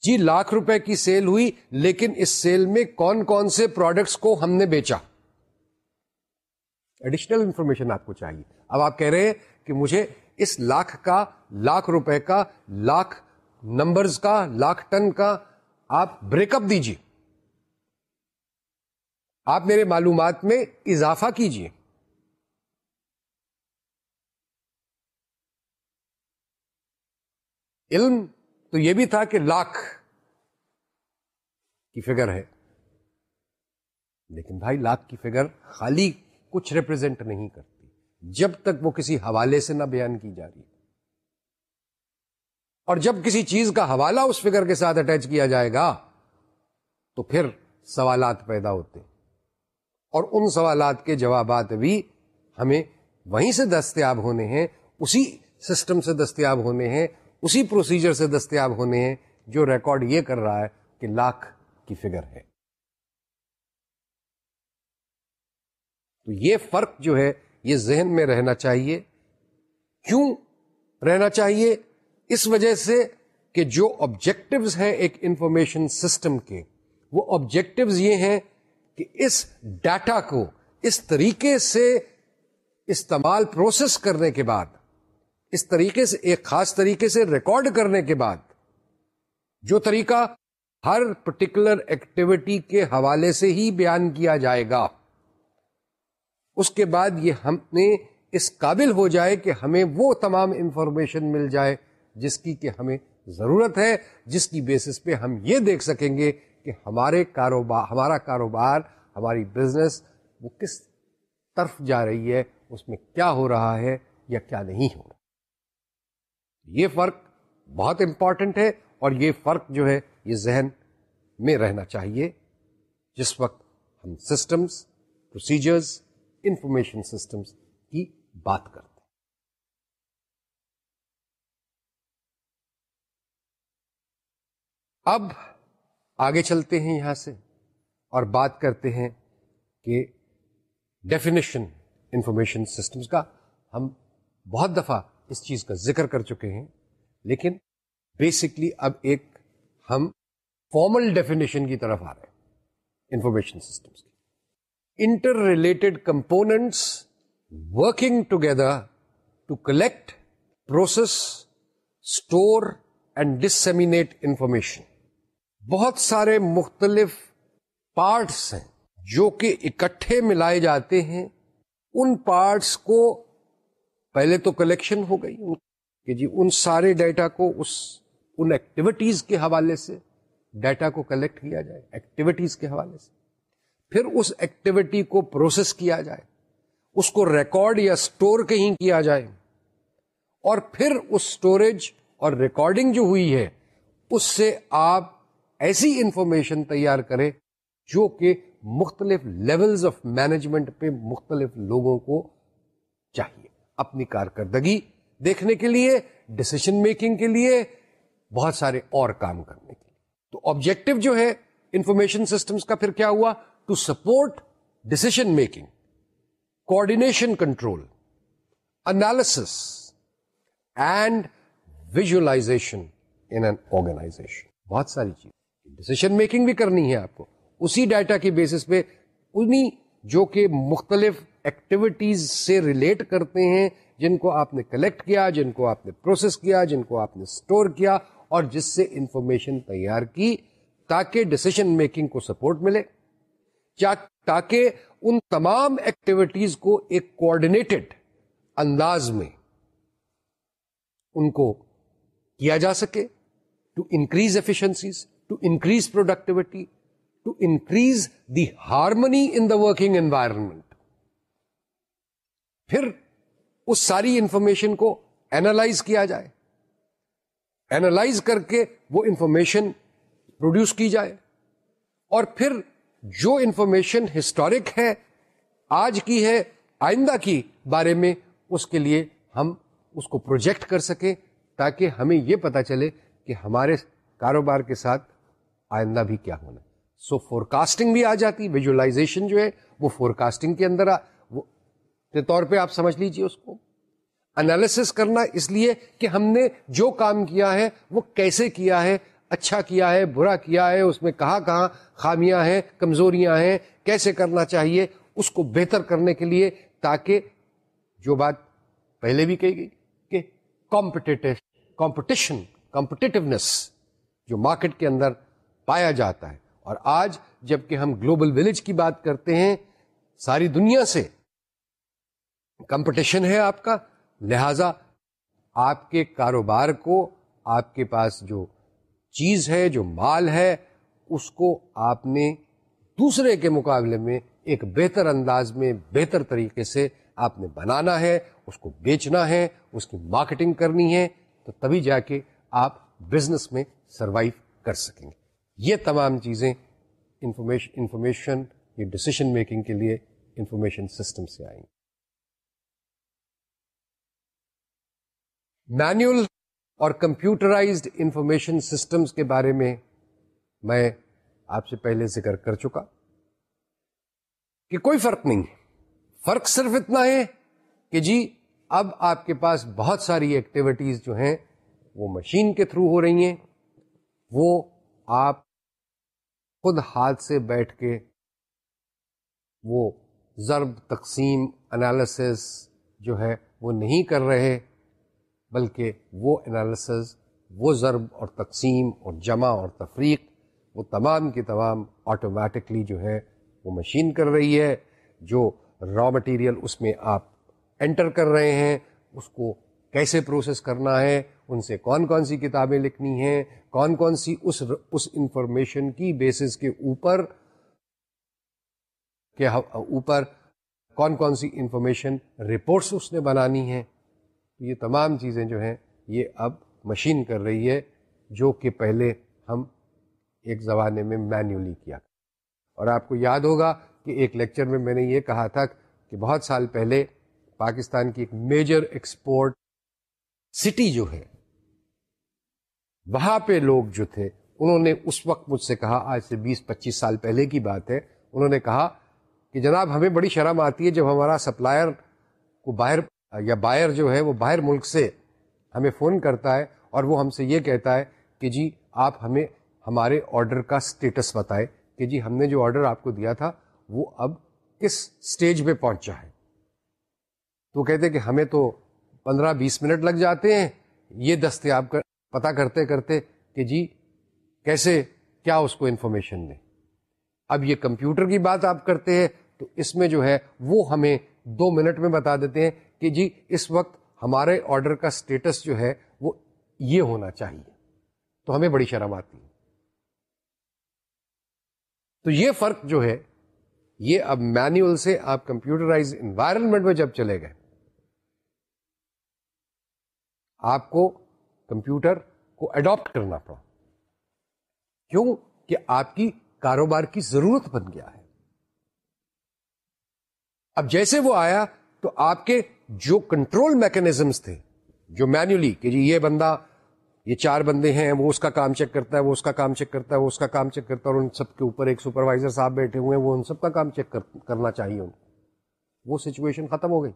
جی لاکھ روپے کی سیل ہوئی، لیکن اس سیل میں کون کون سے پروڈکٹس کو ہم نے بیچا؟ ایڈیشنل انفارمیشن آپ کو چاہیے۔ اب آپ کہہ رہے ہیں کہ مجھے اس لاکھ کا، لاکھ روپے کا، لاکھ نمبرز کا، لاکھ ٹن کا آپ بریک اپ دیجیے آپ میرے معلومات میں اضافہ کیجیے علم تو یہ بھی تھا کہ لاکھ کی فگر ہے۔ لیکن بھائی، لاکھ کی فگر خالی کچھ ریپرزینٹ نہیں کرتی۔ جب تک وہ کسی حوالے سے نہ بیان کی جا رہی اور جب کسی چیز کا حوالہ اس فگر کے ساتھ اٹیچ کیا جائے گا، تو پھر سوالات پیدا ہوتے اور ان سوالات کے جوابات بھی ہمیں وہیں سے دستیاب ہونے ہیں، اسی سسٹم سے دستیاب ہونے ہیں، اسی پروسیجر سے دستیاب ہونے ہیں، جو ریکارڈ یہ کر رہا ہے کہ لاکھ کی فگر ہے۔ تو یہ فرق جو ہے یہ ذہن میں رہنا چاہیے۔ کیوں رہنا چاہیے؟ اس وجہ سے کہ جو آبجیکٹوز ہیں ایک انفارمیشن سسٹم کے، وہ آبجیکٹوز یہ ہیں کہ اس ڈیٹا کو اس طریقے سے استعمال پروسیس کرنے کے بعد، اس طریقے سے، ایک خاص طریقے سے ریکارڈ کرنے کے بعد، جو طریقہ ہر پرٹیکولر ایکٹیویٹی کے حوالے سے ہی بیان کیا جائے گا۔ اس کے بعد یہ ہم نے اس قابل ہو جائے کہ ہمیں وہ تمام انفارمیشن مل جائے جس کی کہ ہمیں ضرورت ہے، جس کی بیسس پہ ہم یہ دیکھ سکیں گے کہ ہمارے کاروبار، ہمارا کاروبار، ہماری بزنس وہ کس طرف جا رہی ہے، اس میں کیا ہو رہا ہے یا کیا نہیں ہو رہا یہ فرق بہت امپورٹنٹ ہے اور یہ فرق جو ہے، یہ ذہن میں رہنا چاہیے۔ جس وقت ہم سسٹمز پروسیجرز انفارمیشن سسٹمز کی بات کرتے ہیں۔ اب آگے چلتے ہیں یہاں سے اور بات کرتے ہیں کہ ڈیفینیشن انفارمیشن سسٹمز کا ہم بہت دفعہ اس چیز کا ذکر کر چکے ہیں، لیکن بیسکلی اب ایک ہم فارمل ڈیفینیشن کی طرف آ رہے ہیں information systems interrelated components working together to collect process store and disseminate information بہت سارے مختلف پارٹس ہیں جو کہ اکٹھے ملائے جاتے ہیں. ان پارٹس کو پہلے تو کلیکشن ہو گئی. کہ جی ان سارے ڈیٹا کو اس ان ایکٹیویٹیز کے حوالے سے ڈیٹا کو کلیکٹ کیا جائے. ایکٹیویٹیز کے حوالے سے. پھر اس ایکٹیویٹی کو پروسیس کیا جائے، اس کو ریکارڈ یا اسٹور کہیں کیا جائے۔ اور پھر اس اسٹوریج اور ریکارڈنگ جو ہوئی ہے، اس سے آپ ایسی انفارمیشن تیار کریں جو کہ مختلف لیولز آف مینجمنٹ پہ مختلف لوگوں کو چاہیے۔ اپنی کارکردگی دیکھنے کے لیے ڈسیشن میکنگ کے لیے، بہت سارے اور کام کرنے کے لیے۔ تو آبجیکٹو جو ہے انفارمیشن سسٹمز کا پھر کیا ہوا؟ To support decision making coordination control analysis and visualisation in an organisation بہت ساری چیز ڈسیشن میکنگ بھی کرنی ہے آپ کو. اسی ڈیٹا کی بیسس پہ انہیں جو کہ مختلف ایکٹیویٹیز سے ریلیٹ کرتے ہیں، جن کو آپ نے کلیکٹ کیا، جن کو آپ نے پروسیس کیا، جن کو آپ نے اسٹور کیا اور جس سے انفارمیشن تیار کی تاکہ ڈسیشن میکنگ کو سپورٹ ملے۔ تاکہ ان تمام ایکٹیویٹیز کو ایک کوآڈینیٹڈ انداز میں ان کو کیا جا سکے to increase efficiencies to increase productivity to increase the harmony in the working environment پھر اس ساری انفارمیشن کو اینالائز کیا جائے. اینالائز کر کے وہ انفارمیشن پروڈیوس کی جائے. اور پھر جو انفارمیشن ہسٹورک ہے، آج کی ہے، آئندہ کی بارے میں اس کے لیے ہم اس کو پروجیکٹ کر سکیں تاکہ ہمیں یہ پتا چلے کہ ہمارے کاروبار کے ساتھ آئندہ بھی کیا ہونا سو فور کاسٹنگ بھی آ جاتی ویژلائزیشن جو ہے، وہ فور کاسٹنگ کے اندر کے طور پہ آپ سمجھ لیجیے اس کو۔ انالیس کرنا اس لیے کہ ہم نے جو کام کیا ہے، وہ کیسے کیا ہے اچھا کیا ہے، برا کیا ہے، اس میں کہاں کہاں خامیاں ہیں، کمزوریاں ہیں، کیسے کرنا چاہیے، اس کو بہتر کرنے کے لیے تاکہ جو بات پہلے بھی کہی گئی کہ کمپٹیشن کمپٹیٹونیس جو مارکیٹ کے اندر پایا جاتا ہے۔ اور آج جبکہ ہم گلوبل ولیج کی بات کرتے ہیں، ساری دنیا سے کمپٹیشن ہے آپ کا، لہذا آپ کے کاروبار کو، آپ کے پاس جو چیز ہے جو مال ہے، اس کو آپ نے دوسرے کے مقابلے میں ایک بہتر انداز میں بہتر طریقے سے آپ نے بنانا ہے، اس کو بیچنا ہے، اس کی مارکیٹنگ کرنی ہے، تو تبھی جا کے آپ بزنس میں سروائو کر سکیں گے۔ یہ تمام چیزیں انفارمیشن انفارمیشن یہ ڈسیشن میکنگ کے لیے انفارمیشن سسٹم سے آئیں۔ گے مینوئل اور کمپیوٹرائزڈ انفارمیشن سسٹمز کے بارے میں میں آپ سے پہلے ذکر کر چکا کہ کوئی فرق نہیں فرق صرف اتنا ہے کہ جی اب آپ کے پاس بہت ساری ایکٹیویٹیز جو ہیں، وہ مشین کے تھرو ہو رہی ہیں۔ وہ آپ خود ہاتھ سے بیٹھ کے وہ ضرب تقسیم انالیسس جو ہے، وہ نہیں کر رہے۔ بلکہ وہ انالیسز وہ ضرب اور تقسیم اور جمع اور تفریق وہ تمام کی تمام آٹومیٹکلی جو ہے وہ مشین کر رہی ہے، جو را مٹیریل اس میں آپ انٹر کر رہے ہیں، اس کو کیسے پروسیس کرنا ہے، ان سے کون کون سی کتابیں لکھنی ہیں، کون کون سی اس اس انفارمیشن کی بیسس کے اوپر کے اوپر کون کون سی انفارمیشن رپورٹس اس نے بنانی ہیں۔ یہ تمام چیزیں جو ہیں، یہ اب مشین کر رہی ہے، جو کہ پہلے ہم ایک زمانے میں مینولی کیا۔ اور آپ کو یاد ہوگا کہ ایک لیکچر میں میں نے یہ کہا تھا کہ بہت سال پہلے پاکستان کی ایک میجر ایکسپورٹ سٹی جو ہے، وہاں پہ لوگ جو تھے، انہوں نے اس وقت مجھ سے کہا، آج سے بیس، پچیس سال پہلے کی بات ہے، انہوں نے کہا کہ جناب ہمیں بڑی شرم آتی ہے جب ہمارا سپلائر کو باہر یا بائر جو ہے وہ باہر ملک سے ہمیں فون کرتا ہے اور وہ ہم سے یہ کہتا ہے کہ جی آپ ہمیں ہمارے آرڈر کا سٹیٹس بتائے کہ جی ہم نے جو آرڈر آپ کو دیا تھا وہ اب کس سٹیج پہ پہنچا ہے۔ تو کہتے کہ ہمیں تو پندرہ بیس منٹ لگ جاتے ہیں۔ یہ دستیاب کر پتا کرتے کرتے کہ جی کیسے، کیا اس کو انفارمیشن دیں۔ اب یہ کمپیوٹر کی بات آپ کرتے ہیں تو اس میں جو ہے وہ ہمیں دو منٹ میں بتا دیتے ہیں کہ جی اس وقت ہمارے آرڈر کا اسٹیٹس جو ہے وہ یہ ہونا چاہیے۔ تو ہمیں بڑی شرم آتی ہے۔ تو یہ فرق جو ہے، یہ اب مینوئل سے آپ کمپیوٹرائز انوائرمنٹ میں جب چلے گئے، آپ کو کمپیوٹر کو اڈاپٹ کرنا پڑا۔ کیوں؟ کہ آپ کی کاروبار کی ضرورت بن گیا ہے۔ اب جیسے وہ آیا تو آپ کے جو کنٹرول میکنیزمس تھے، جو مینولی کہ جی یہ بندہ، یہ چار بندے ہیں، وہ اس کا کام چیک کرتا ہے، وہ اس کا کام چیک کرتا ہے، وہ اس کا کام چیک کرتا ہے، اور ان سب کے اوپر ایک سپروائزر صاحب بیٹھے ہوئے ہیں، وہ ان سب کا کام چیک کرنا چاہیے ان وہ سچویشن ختم ہو گئی۔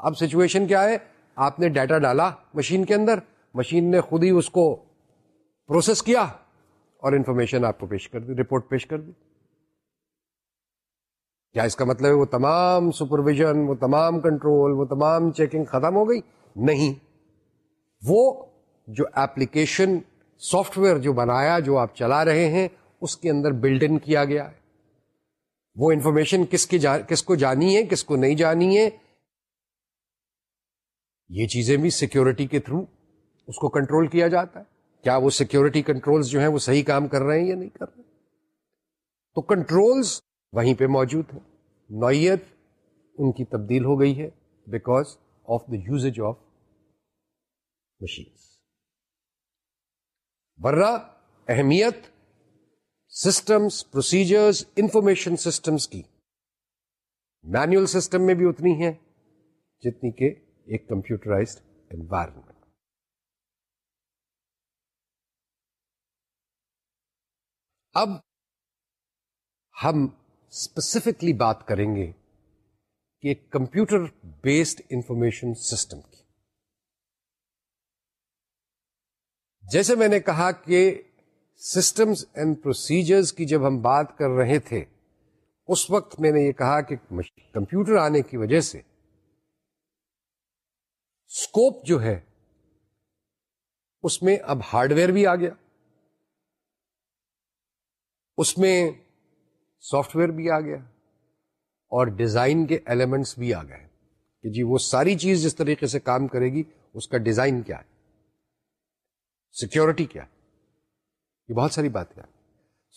اب سچویشن کیا ہے؟ آپ نے ڈیٹا ڈالا مشین کے اندر مشین نے خود ہی اس کو پروسیس کیا اور انفارمیشن آپ کو پیش کر دی رپورٹ پیش کر دی۔ کیا اس کا مطلب ہے وہ تمام سپرویژن وہ تمام کنٹرول وہ تمام چیکنگ ختم ہو گئی؟ نہیں۔ وہ جو ایپلیکیشن سافٹ ویئر جو بنایا جو آپ چلا رہے ہیں اس کے اندر بلڈ ان کیا گیا ہے۔ وہ انفارمیشن کس کی جا, کس کو جانی ہے کس کو نہیں جانی ہے یہ چیزیں بھی سیکورٹی کے تھرو اس کو کنٹرول کیا جاتا ہے۔ کیا وہ سیکورٹی کنٹرولز جو ہیں وہ صحیح کام کر رہے ہیں یا نہیں کر رہے؟ تو کنٹرولز وہیں پہ موجود ہیں نوعیت ان کی تبدیل ہو گئی ہے because of the usage of machines ورنہ اہمیت سسٹمس پروسیجرز انفارمیشن سسٹمس کی۔ مینوئل سسٹم میں بھی اتنی ہے جتنی کہ ایک کمپیوٹرائزڈ انوائرمنٹ اب ہم اسپیسیفکلی بات کریں گے کہ ایک کمپیوٹر بیسڈ انفارمیشن سسٹم کی جیسے میں نے کہا کہ سسٹمز اینڈ پروسیجرز کی جب ہم بات کر رہے تھے، اس وقت میں نے یہ کہا کہ کمپیوٹر آنے کی وجہ سے اسکوپ جو ہے، اس میں اب ہارڈ ویئر بھی آ گیا۔ اس میں سافٹ ویئر بھی آ گیا اور ڈیزائن کے ایلیمنٹس بھی آ گئے کہ جی وہ ساری چیز جس طریقے سے کام کرے گی، اس کا ڈیزائن کیا ہے؟ سیکورٹی کیا یہ بہت ساری بات ہے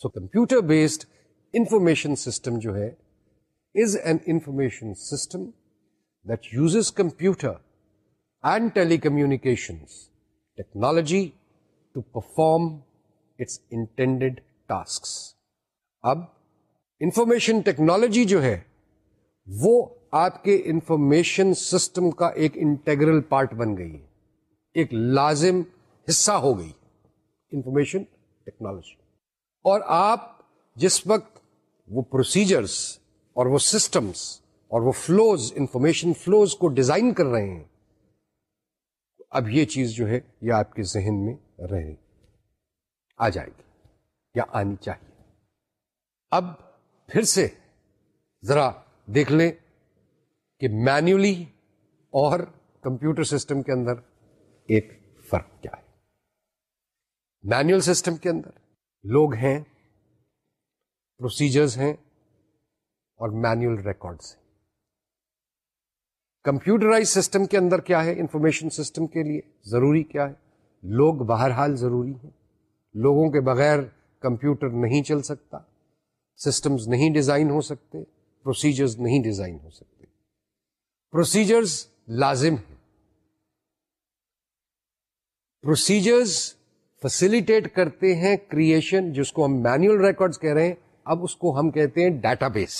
so computer based information system جو ہے is an information system that uses computer and telecommunication technology to perform its intended task اب انفارمیشن ٹیکنالوجی جو ہے، وہ آپ کے انفارمیشن سسٹم کا ایک انٹیگرل پارٹ بن گئی ہے۔ ایک لازم حصہ ہو گئی انفارمیشن ٹیکنالوجی۔ اور آپ جس وقت وہ پروسیجرس اور وہ سسٹمس اور وہ فلوز انفارمیشن فلوز کو ڈیزائن کر رہے ہیں، اب یہ چیز جو ہے، یہ آپ کے ذہن میں رہے آ جائے گی یا آنی چاہیے۔ اب پھر سے ذرا دیکھ لیں کہ مینولی اور کمپیوٹر سسٹم کے اندر ایک فرق کیا ہے۔ مینوئل سسٹم کے اندر لوگ ہیں پروسیجرز ہیں اور مینوئل ریکارڈس ہیں۔ کمپیوٹرائز سسٹم کے اندر کیا ہے؟ انفارمیشن سسٹم کے لیے ضروری کیا ہے؟ لوگ بہرحال ضروری ہیں۔ لوگوں کے بغیر کمپیوٹر نہیں چل سکتا۔ سسٹمز نہیں ڈیزائن ہو سکتے پروسیجرز نہیں ڈیزائن ہو سکتے پروسیجرز لازم ہیں پروسیجرز فیسلٹیٹ کرتے ہیں کریشن جس کو ہم مینوئل ریکارڈز کہہ رہے ہیں اب اس کو ہم کہتے ہیں ڈیٹا بیس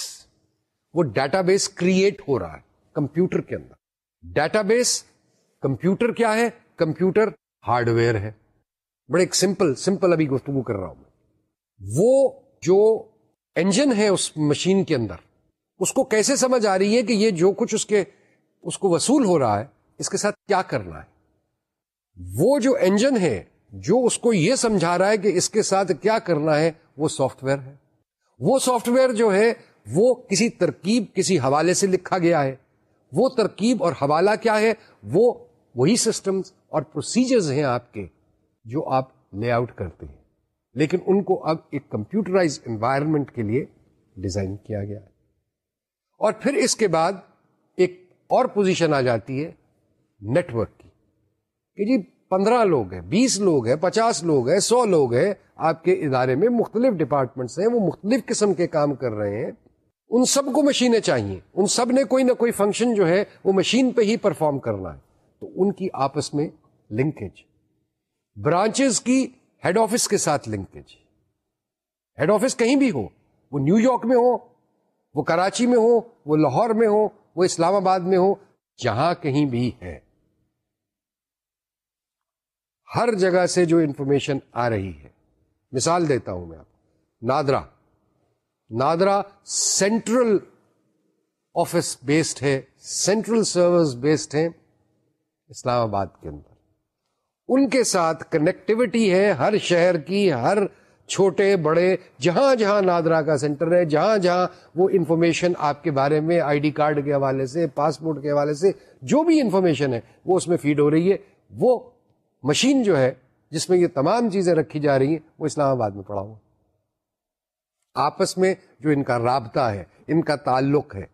وہ ڈیٹا بیس کریٹ ہو رہا ہے کمپیوٹر کے اندر ڈیٹا بیس کمپیوٹر کیا ہے کمپیوٹر ہارڈ ویئر ہے بڑے ایک سمپل سمپل ابھی گفتگو کر رہا ہوں میں وہ جو انجن ہے اس مشین کے اندر۔ اس کو کیسے سمجھ آ رہی ہے کہ یہ جو کچھ اس کے، اس کو وصول ہو رہا ہے، اس کے ساتھ کیا کرنا ہے؟ وہ جو انجن ہے، جو اس کو یہ سمجھا رہا ہے کہ اس کے ساتھ کیا کرنا ہے، وہ سافٹ ویئر ہے۔ وہ سافٹ ویئر جو ہے، وہ کسی ترکیب، کسی حوالے سے لکھا گیا ہے۔ وہ ترکیب اور حوالہ کیا ہے، وہ وہی سسٹمز اور پروسیجرز ہیں آپ کے جو آپ لے آؤٹ کرتے ہیں۔ لیکن ان کو اب ایک کمپیوٹرائز انوائرمنٹ کے لیے ڈیزائن کیا گیا اور پھر اس کے بعد ایک اور پوزیشن آ جاتی ہے نیٹورک کی۔ کہ جی پندرہ لوگ ہیں، بیس لوگ ہیں، پچاس لوگ ہیں، سو لوگ ہیں، آپ کے ادارے میں مختلف ڈپارٹمنٹس ہیں، وہ مختلف قسم کے کام کر رہے ہیں۔ ان سب کو مشینیں چاہیے۔ ان سب نے کوئی نہ کوئی فنکشن جو ہے، وہ مشین پہ ہی پرفارم کرنا ہے۔ تو ان کی آپس میں لنکیج برانچز کی ہیڈ آفس کے ساتھ لنکیج ہیڈ آفس کہیں بھی ہو، وہ نیو یارک میں ہو، وہ کراچی میں ہو، وہ لاہور میں ہو، وہ اسلام آباد میں ہو، جہاں کہیں بھی ہے۔ ہر جگہ سے جو انفارمیشن آ رہی ہے۔ مثال دیتا ہوں میں آپ NADRA NADRA central office based ہے سینٹرل سروس بیسڈ ہے اسلام آباد کے اندر۔ ان کے ساتھ کنیکٹیوٹی ہے، ہر شہر کی، ہر چھوٹے، بڑے، جہاں جہاں نادرا کا سینٹر ہے، جہاں جہاں وہ انفارمیشن آپ کے بارے میں آئی ڈی کارڈ کے حوالے سے، پاسپورٹ کے حوالے سے جو بھی انفارمیشن ہے، وہ اس میں فیڈ ہو رہی ہے۔ وہ مشین جو ہے، جس میں یہ تمام چیزیں رکھی جا رہی ہیں، وہ اسلام آباد میں پڑا ہوا۔ آپس میں جو ان کا رابطہ ہے، ان کا تعلق ہے،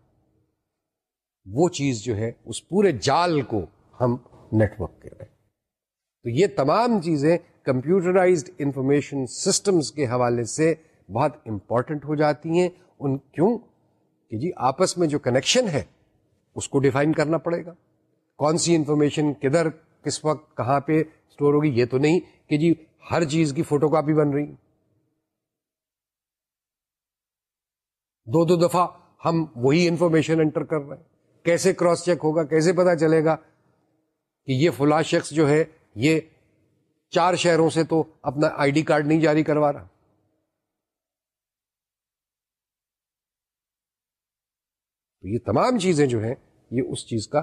وہ چیز جو ہے، اس پورے جال کو ہم نیٹورک کر رہے ہیں۔ تو یہ تمام چیزیں کمپیوٹرائزڈ انفارمیشن سسٹمز کے حوالے سے بہت امپورٹنٹ ہو جاتی ہیں۔ ان کیوں؟ کہ جی آپس میں جو کنیکشن ہے، اس کو ڈیفائن کرنا پڑے گا۔ کون سی انفارمیشن کدھر، کس وقت، کہاں پہ اسٹور ہوگی، یہ تو نہیں کہ جی ہر چیز کی فوٹو کاپی بن رہی۔ دو دو دفعہ ہم وہی انفارمیشن انٹر کر رہے ہیں۔ کیسے کراس چیک ہوگا، کیسے پتا چلے گا کہ یہ فلاں شخص جو ہے یہ چار شہروں سے تو اپنا آئی ڈی کارڈ نہیں جاری کروا رہا۔ تو یہ تمام چیزیں جو ہیں، یہ اس چیز کا،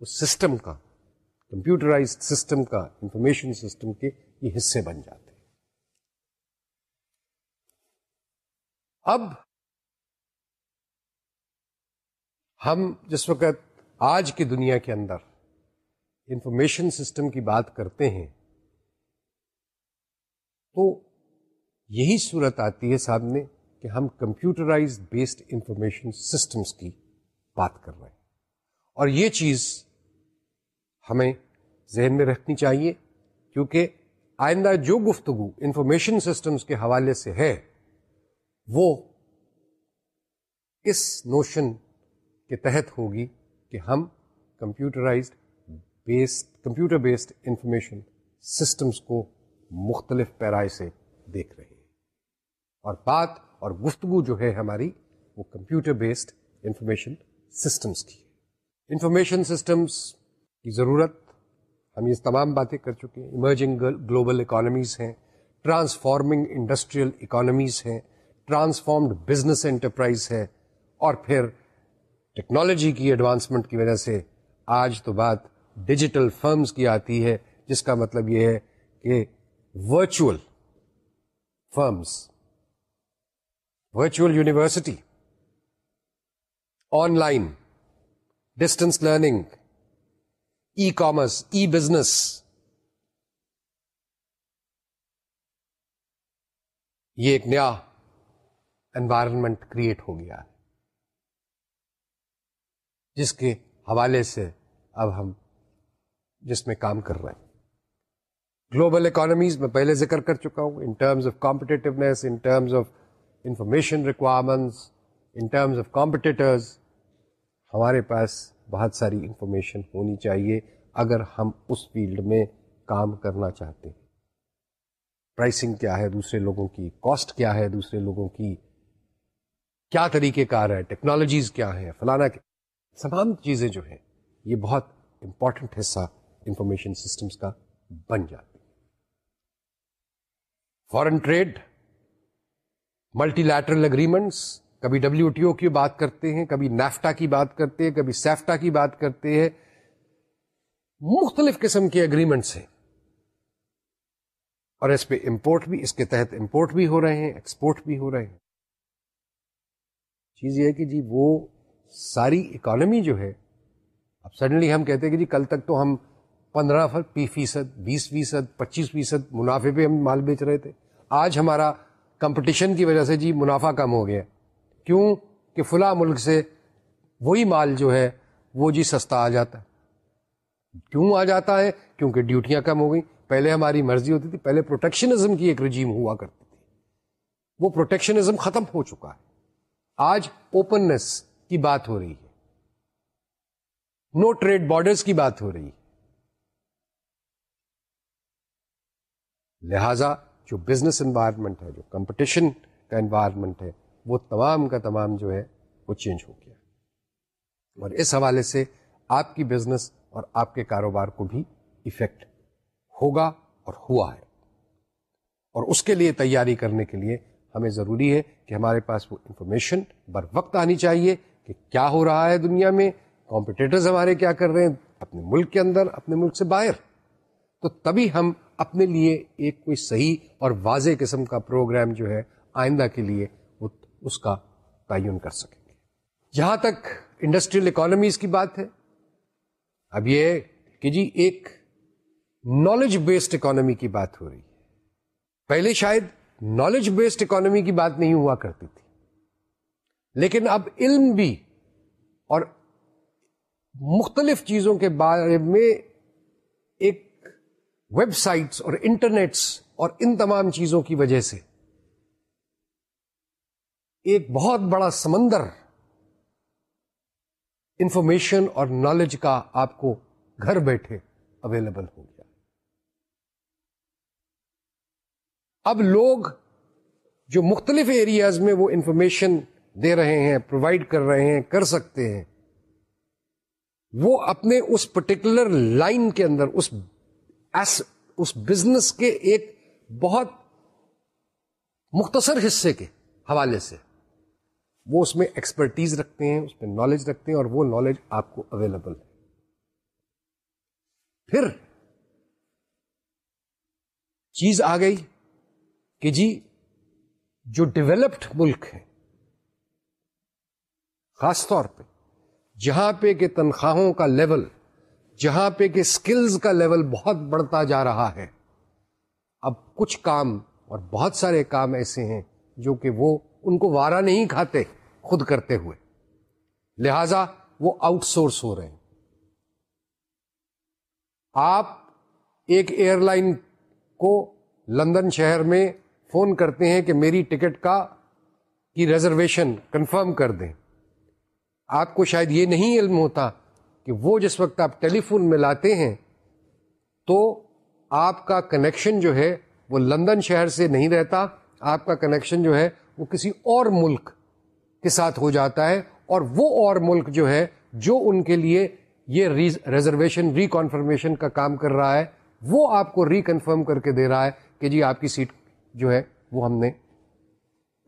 اس سسٹم کا کمپیوٹرائز سسٹم کا، انفارمیشن سسٹم کے یہ حصے بن جاتے ہیں۔ اب ہم جس وقت آج کی دنیا کے اندر انفارمیشن سسٹم کی بات کرتے ہیں، تو یہی صورت آتی ہے سامنے کہ ہم کمپیوٹرائز بیسڈ انفارمیشن سسٹمس کی بات کر رہے ہیں۔ اور یہ چیز ہمیں ذہن میں رکھنی چاہیے، کیونکہ آئندہ جو گفتگو انفارمیشن سسٹمز کے حوالے سے ہے، وہ اس نوشن کے تحت ہوگی کہ ہم computerised based computer based information systems کو مختلف پیرائے سے دیکھ رہے ہیں۔ اور بات اور گفتگو جو ہے ہماری وہ کمپیوٹر بیسڈ انفارمیشن سسٹمز کی ہے۔ انفارمیشن سسٹمز کی ضرورت، ہم یہ تمام باتیں کر چکے ہیں۔ ایمرجنگ گلوبل اکانمیز ہیں۔ ٹرانسفارمنگ انڈسٹریل اکانمیز ہیں۔ ٹرانسفارمڈ بزنس انٹرپرائز ہے اور پھر ٹیکنالوجی کی ایڈوانسمنٹ کی وجہ سے آج تو بات ڈیجیٹل فرمز کی آتی ہے، جس کا مطلب یہ ہے کہ virtual firms, virtual university, online distance learning e commerce e business یہ ایک نیا انوائرمنٹ کریٹ ہو گیا ہے، جس کے حوالے سے اب ہم جس میں کام کر رہے ہیں۔ گلوبل اکانمیز میں پہلے ذکر کر چکا ہوں in terms of competitiveness in terms of information requirements in terms of competitors ہمارے پاس بہت ساری انفارمیشن ہونی چاہیے اگر ہم اس فیلڈ میں کام کرنا چاہتے ہیں۔ پرائسنگ کیا ہے دوسرے لوگوں کی؟ کاسٹ کیا ہے دوسرے لوگوں کی؟ کیا طریقہ کار ہے ٹیکنالوجیز کیا ہے فلانا تمام چیزیں جو ہیں، یہ بہت امپورٹنٹ حصہ انفارمیشن سسٹمز کا بن جاتی foreign trade multilateral agreements کبھی ڈبلو ٹی او کی بات کرتے ہیں کبھی نیفٹا کی بات کرتے ہیں کبھی سیفٹا کی بات کرتے ہیں مختلف قسم کے اگریمنٹس ہیں. اور اس پہ امپورٹ بھی، اس کے تحت امپورٹ بھی ہو رہے ہیں ایکسپورٹ بھی ہو رہے ہیں. چیز یہ ہے کہ جی وہ ساری اکانومی جو ہے، اب سڈنلی ہم کہتے ہیں کہ جی کل تک تو ہم پندرہ فیصد، بیس فیصد، پچیس فیصد منافع پہ ہم مال بیچ رہے تھے۔ آج ہمارا کمپٹیشن کی وجہ سے جی منافع کم ہو گیا۔ کیوں؟ کہ فلاں ملک سے وہی مال جو ہے، وہ جی سستا آ جاتا۔ ہے کیوں آ جاتا ہے؟ کیونکہ ڈیوٹیاں کم ہو گئی پہلے ہماری مرضی ہوتی تھی، پہلے پروٹیکشنزم کی ایک رجیم ہوا کرتی تھی۔ وہ پروٹیکشنزم ختم ہو چکا ہے۔ آج اوپننس کی بات ہو رہی ہے۔ نو ٹریڈ بارڈرز کی بات ہو رہی ہے۔ لہذا جو بزنس انوائرمنٹ ہے، جو کمپٹیشن کا انوائرمنٹ ہے، وہ تمام کا تمام جو ہے، وہ چینج ہو گیا۔ اور اس حوالے سے آپ کی بزنس اور آپ کے کاروبار کو بھی افیکٹ ہوگا اور ہوا ہے۔ اور اس کے لیے تیاری کرنے کے لیے ہمیں ضروری ہے کہ ہمارے پاس وہ انفارمیشن بر وقت آنی چاہیے کہ کیا ہو رہا ہے دنیا میں کمپٹیٹرز ہمارے کیا کر رہے ہیں، اپنے ملک کے اندر، اپنے ملک سے باہر۔ تو تبھی ہم اپنے لیے ایک کوئی صحیح اور واضح قسم کا پروگرام جو ہے آئندہ کے لیے اس کا تعین کر سکیں گے۔ جہاں تک انڈسٹریل اکانومیز کی بات ہے۔ اب یہ کہ جی ایک نالج بیسڈ اکانومی کی بات ہو رہی ہے۔ پہلے شاید نالج بیسڈ اکانومی کی بات نہیں ہوا کرتی تھی۔ لیکن اب علم بھی اور مختلف چیزوں کے بارے میں ایک ویب سائٹس اور انٹرنیٹس اور ان تمام چیزوں کی وجہ سے ایک بہت بڑا سمندر انفارمیشن اور نالج کا آپ کو گھر بیٹھے اویلیبل ہو گیا۔ اب لوگ جو مختلف ایریاز میں وہ انفارمیشن دے رہے ہیں پرووائڈ کر رہے ہیں، کر سکتے ہیں، وہ اپنے اس پرٹیکولر لائن کے اندر، اس اس بزنس کے ایک بہت مختصر حصے کے حوالے سے وہ اس میں ایکسپرٹیز رکھتے ہیں، اس میں نالج رکھتے ہیں اور وہ نالج آپ کو اویلیبل ہے۔ پھر چیز آ گئی کہ جی جو ڈیولپڈ ملک ہے، خاص طور پہ جہاں پہ کہ تنخواہوں کا لیول جہاں پہ کہ سکلز کا لیول بہت بڑھتا جا رہا ہے۔ اب کچھ کام اور بہت سارے کام ایسے ہیں جو کہ وہ ان کو وارا نہیں کھاتے خود کرتے ہوئے۔ لہذا وہ آؤٹ سورس ہو رہے ہیں۔ آپ ایک ایئر لائن کو لندن شہر میں فون کرتے ہیں کہ میری ٹکٹ کا کی ریزرویشن کنفرم کر دیں۔ آپ کو شاید یہ نہیں علم ہوتا کہ وہ جس وقت آپ ٹیلی فون میں لاتے ہیں، تو آپ کا کنیکشن جو ہے وہ لندن شہر سے نہیں رہتا، آپ کا کنیکشن جو ہے وہ کسی اور ملک کے ساتھ ہو جاتا ہے، اور وہ اور ملک جو ہے جو ان کے لیے یہ ریزرویشن ریکنفرمیشن کا کام کر رہا ہے، وہ آپ کو ریکنفرم کر کے دے رہا ہے کہ جی آپ کی سیٹ جو ہے وہ ہم نے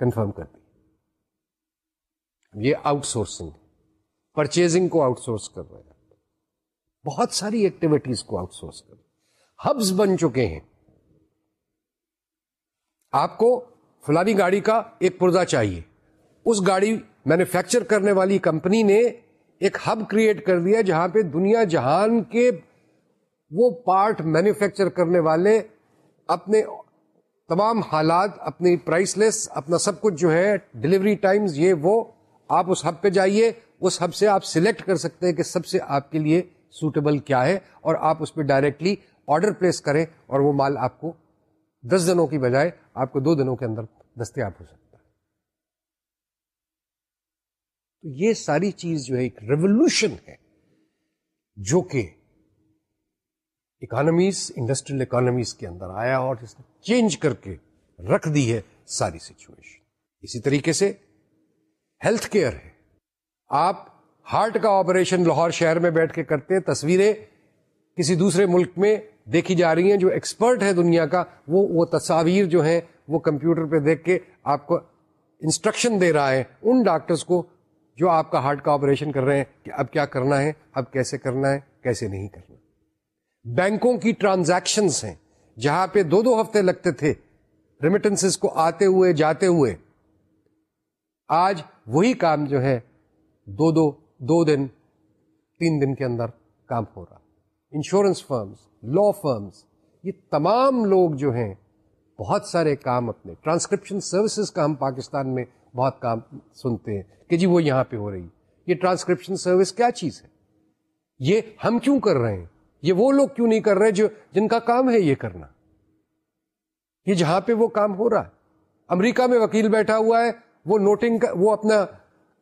کنفرم کر دی۔ یہ آؤٹ سورسنگ پرچیزنگ کو آؤٹ سورس کر رہے ہیں۔ بہت ساری ایکٹیویٹیز کو آؤٹ سورس کر ہبز بن چکے ہیں۔ آپ کو فلانی گاڑی کا ایک پرزا چاہیے۔ اس گاڑی مینوفیکچر کرنے والی کمپنی نے ایک ہب کریٹ کر دیا جہاں پہ دنیا جہان کے وہ پارٹ مینوفیکچر کرنے والے اپنے تمام حالات، اپنی پرائس لیس اپنا سب کچھ جو ہے ڈلیوری ٹائمز یہ وہ، آپ اس ہب پہ جائیے۔ اس ہب سے آپ سلیکٹ کر سکتے ہیں کہ سب سے آپ کے لیے سوٹیبل کیا ہے اور آپ اس پہ ڈائریکٹلی آرڈر پلیس کریں اور وہ مال آپ کو دس دنوں کی بجائے آپ کو دو دنوں کے اندر دستیاب ہو سکتا ہے۔ تو یہ ساری چیز جو ہے ایک ریولیوشن ہے جو کہ اکانمیز انڈسٹریل اکانمیز کے اندر آیا اور اس نے چینج کر کے رکھ دی ہے ساری سچویشن اسی طریقے سے ہیلتھ کیئر ہے۔ آپ ہارٹ کا آپریشن لاہور شہر میں بیٹھ کے کرتے ہیں، تصویریں کسی دوسرے ملک میں دیکھی جا رہی ہیں، جو ایکسپرٹ ہے دنیا کا، وہ وہ تصاویر جو ہیں، وہ کمپیوٹر پہ دیکھ کے آپ کو انسٹرکشن دے رہا ہے ان ڈاکٹرز کو جو آپ کا ہارٹ کا آپریشن کر رہے ہیں کہ اب کیا کرنا ہے، اب کیسے کرنا ہے، کیسے نہیں کرنا۔ بینکوں کی ٹرانزیکشنز ہیں، جہاں پہ دو دو ہفتے لگتے تھے ریمیٹنس کو آتے ہوئے، جاتے ہوئے، آج وہی کام جو ہے، دو دو دو دن، تین دن کے اندر کام ہو رہا۔ انشورنس فرمز لا فرمز یہ تمام لوگ جو ہیں، بہت سارے کام اپنے ٹرانسکرپشن سروسز کا ہم پاکستان میں بہت کام سنتے ہیں کہ جی وہ یہاں پہ ہو رہی۔ یہ ٹرانسکرپشن سروس کیا چیز ہے؟ یہ ہم کیوں کر رہے ہیں؟ یہ وہ لوگ کیوں نہیں کر رہے جو، جن کا کام ہے یہ کرنا؟ یہ جہاں پہ وہ کام ہو رہا ہے۔ امریکہ میں وکیل بیٹھا ہوا ہے، وہ نوٹنگ وہ اپنا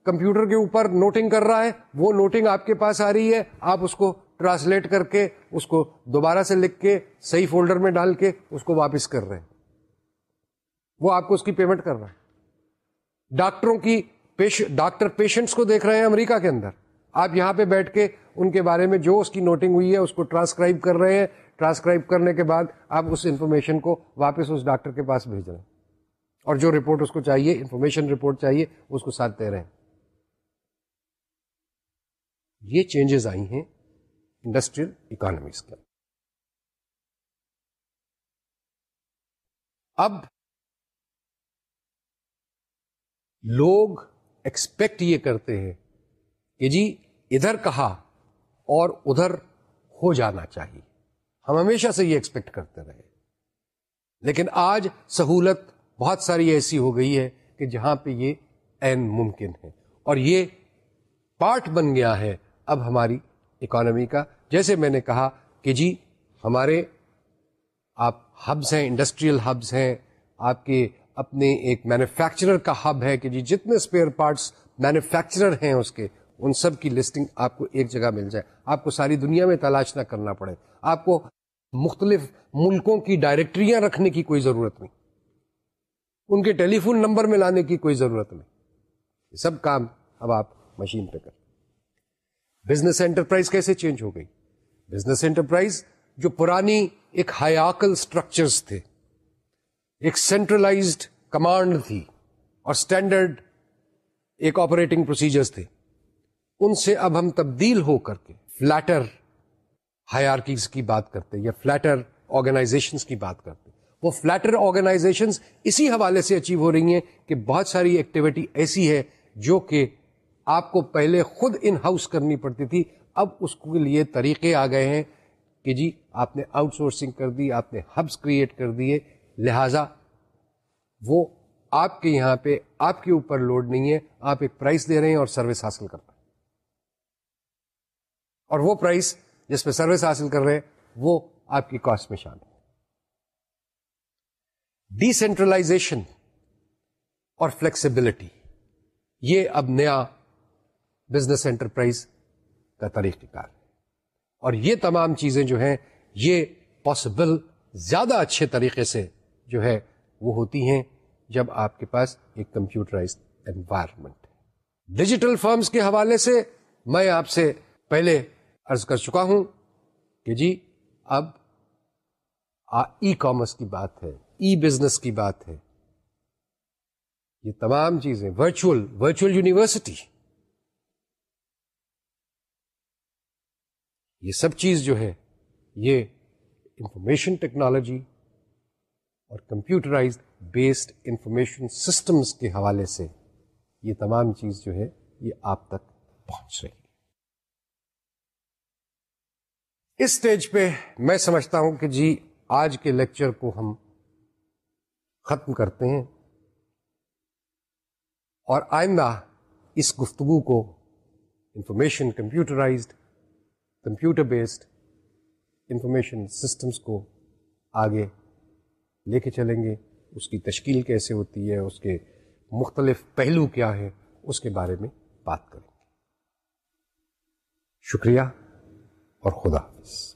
کمپیوٹر کے اوپر نوٹنگ کر رہا ہے، وہ نوٹنگ آپ کے پاس آ رہی ہے، آپ اس کو ٹرانسلیٹ کر کے، اس کو دوبارہ سے لکھ کے، صحیح فولڈر میں ڈال کے اس کو واپس کر رہے ہیں۔ وہ آپ کو اس کی پیمنٹ کر رہا ہے۔ ڈاکٹروں کی پیش، ڈاکٹر پیشنٹس کو دیکھ رہے ہیں امریکہ کے اندر۔ آپ یہاں پہ بیٹھ کے ان کے بارے میں جو اس کی نوٹنگ ہوئی ہے، اس کو ٹرانسکرائب کر رہے ہیں۔ ٹرانسکرائب کرنے کے بعد آپ اس انفارمیشن کو واپس اس ڈاکٹر کے پاس بھیج رہے ہیں۔ اور جو رپورٹ اس کو چاہیے، انفارمیشن رپورٹ چاہیے، اس کو ساتھ دے رہے ہیں۔ یہ چینجز آئی ہیں انڈسٹریل اکانمیز کے اب لوگ ایکسپیکٹ یہ کرتے ہیں کہ جی ادھر کہا اور ادھر ہو جانا چاہیے۔ ہم ہمیشہ سے یہ ایکسپیکٹ کرتے رہے۔ لیکن آج سہولت بہت ساری ایسی ہو گئی ہے کہ جہاں پہ یہ این ممکن ہے۔ اور یہ پارٹ بن گیا ہے اب ہماری اکانومی کا۔ جیسے میں نے کہا کہ جی ہمارے آپ ہبس ہیں انڈسٹریل ہبس ہیں، آپ کے اپنے ایک مینوفیکچرر کا ہب ہے کہ جی جتنے اسپیئر پارٹس مینوفیکچرر ہیں اس کے، ان سب کی لسٹنگ آپ کو ایک جگہ مل جائے۔ آپ کو ساری دنیا میں تلاش نہ کرنا پڑے۔ آپ کو مختلف ملکوں کی ڈائریکٹریاں رکھنے کی کوئی ضرورت نہیں۔ ان کے ٹیلی فون نمبر میں لانے کی کوئی ضرورت نہیں۔ یہ سب کام اب آپ مشین پہ کر بزنس انٹرپرائز کیسے چینج ہو گئی؟ بزنس انٹرپرائز جو پرانی ایک ہیاکل اسٹرکچرس تھے۔ ایک سینٹرلائزڈ کمانڈ تھی اور اسٹینڈرڈ ایک آپریٹنگ پروسیجرز تھے۔ ان سے اب ہم تبدیل ہو کر کے فلیٹر ہیارکیز کی بات کرتے یا فلیٹر آرگنائزیشن کی بات کرتے وہ فلیٹر آرگنائزیشن اسی حوالے سے اچیو ہو رہی ہیں کہ بہت ساری ایکٹیویٹی ایسی ہے جو کہ آپ کو پہلے خود ان ہاؤس کرنی پڑتی تھی، اب اس کے لیے طریقے آ گئے ہیں کہ جی آپ نے آؤٹ سورسنگ کر دی، آپ نے ہبس کریٹ کر دیے، لہذا وہ آپ کے یہاں پہ، آپ کے اوپر لوڈ نہیں ہے، آپ ایک پرائز دے رہے ہیں اور سروس حاصل کر رہے ہیں۔ اور وہ پرائز جس پہ سروس حاصل کر رہے ہیں، وہ آپ کی کاسٹ میں شامل ہے۔ ڈی سینٹرلائزیشن اور فلیکسیبلٹی یہ اب نیا بزنس انٹرپرائز کا طریقہ کار ہے۔ اور یہ تمام چیزیں جو ہیں، یہ پاسبل زیادہ اچھے طریقے سے جو ہے، وہ ہوتی ہیں جب آپ کے پاس ایک کمپیوٹرائز انوائرمنٹ ہے۔ ڈیجیٹل فرمز کے حوالے سے میں آپ سے پہلے ارض کر چکا ہوں کہ جی اب ای کامرس کی بات ہے ای بزنس کی بات ہے۔ یہ تمام چیزیں ورچوئل ورچوئل یونیورسٹی یہ سب چیز جو ہے، یہ انفارمیشن ٹیکنالوجی اور کمپیوٹرائز بیسڈ انفارمیشن سسٹمز کے حوالے سے یہ تمام چیز جو ہے، یہ آپ تک پہنچ رہی اس اسٹیج پہ میں سمجھتا ہوں کہ جی آج کے لیکچر کو ہم ختم کرتے ہیں اور آئندہ اس گفتگو کو information computerised computer based information systems کو آگے لے کے چلیں گے۔ اس کی تشکیل کیسے ہوتی ہے، اس کے مختلف پہلو کیا ہیں، اس کے بارے میں بات کریں گے۔ شکریہ اور خدا حافظ۔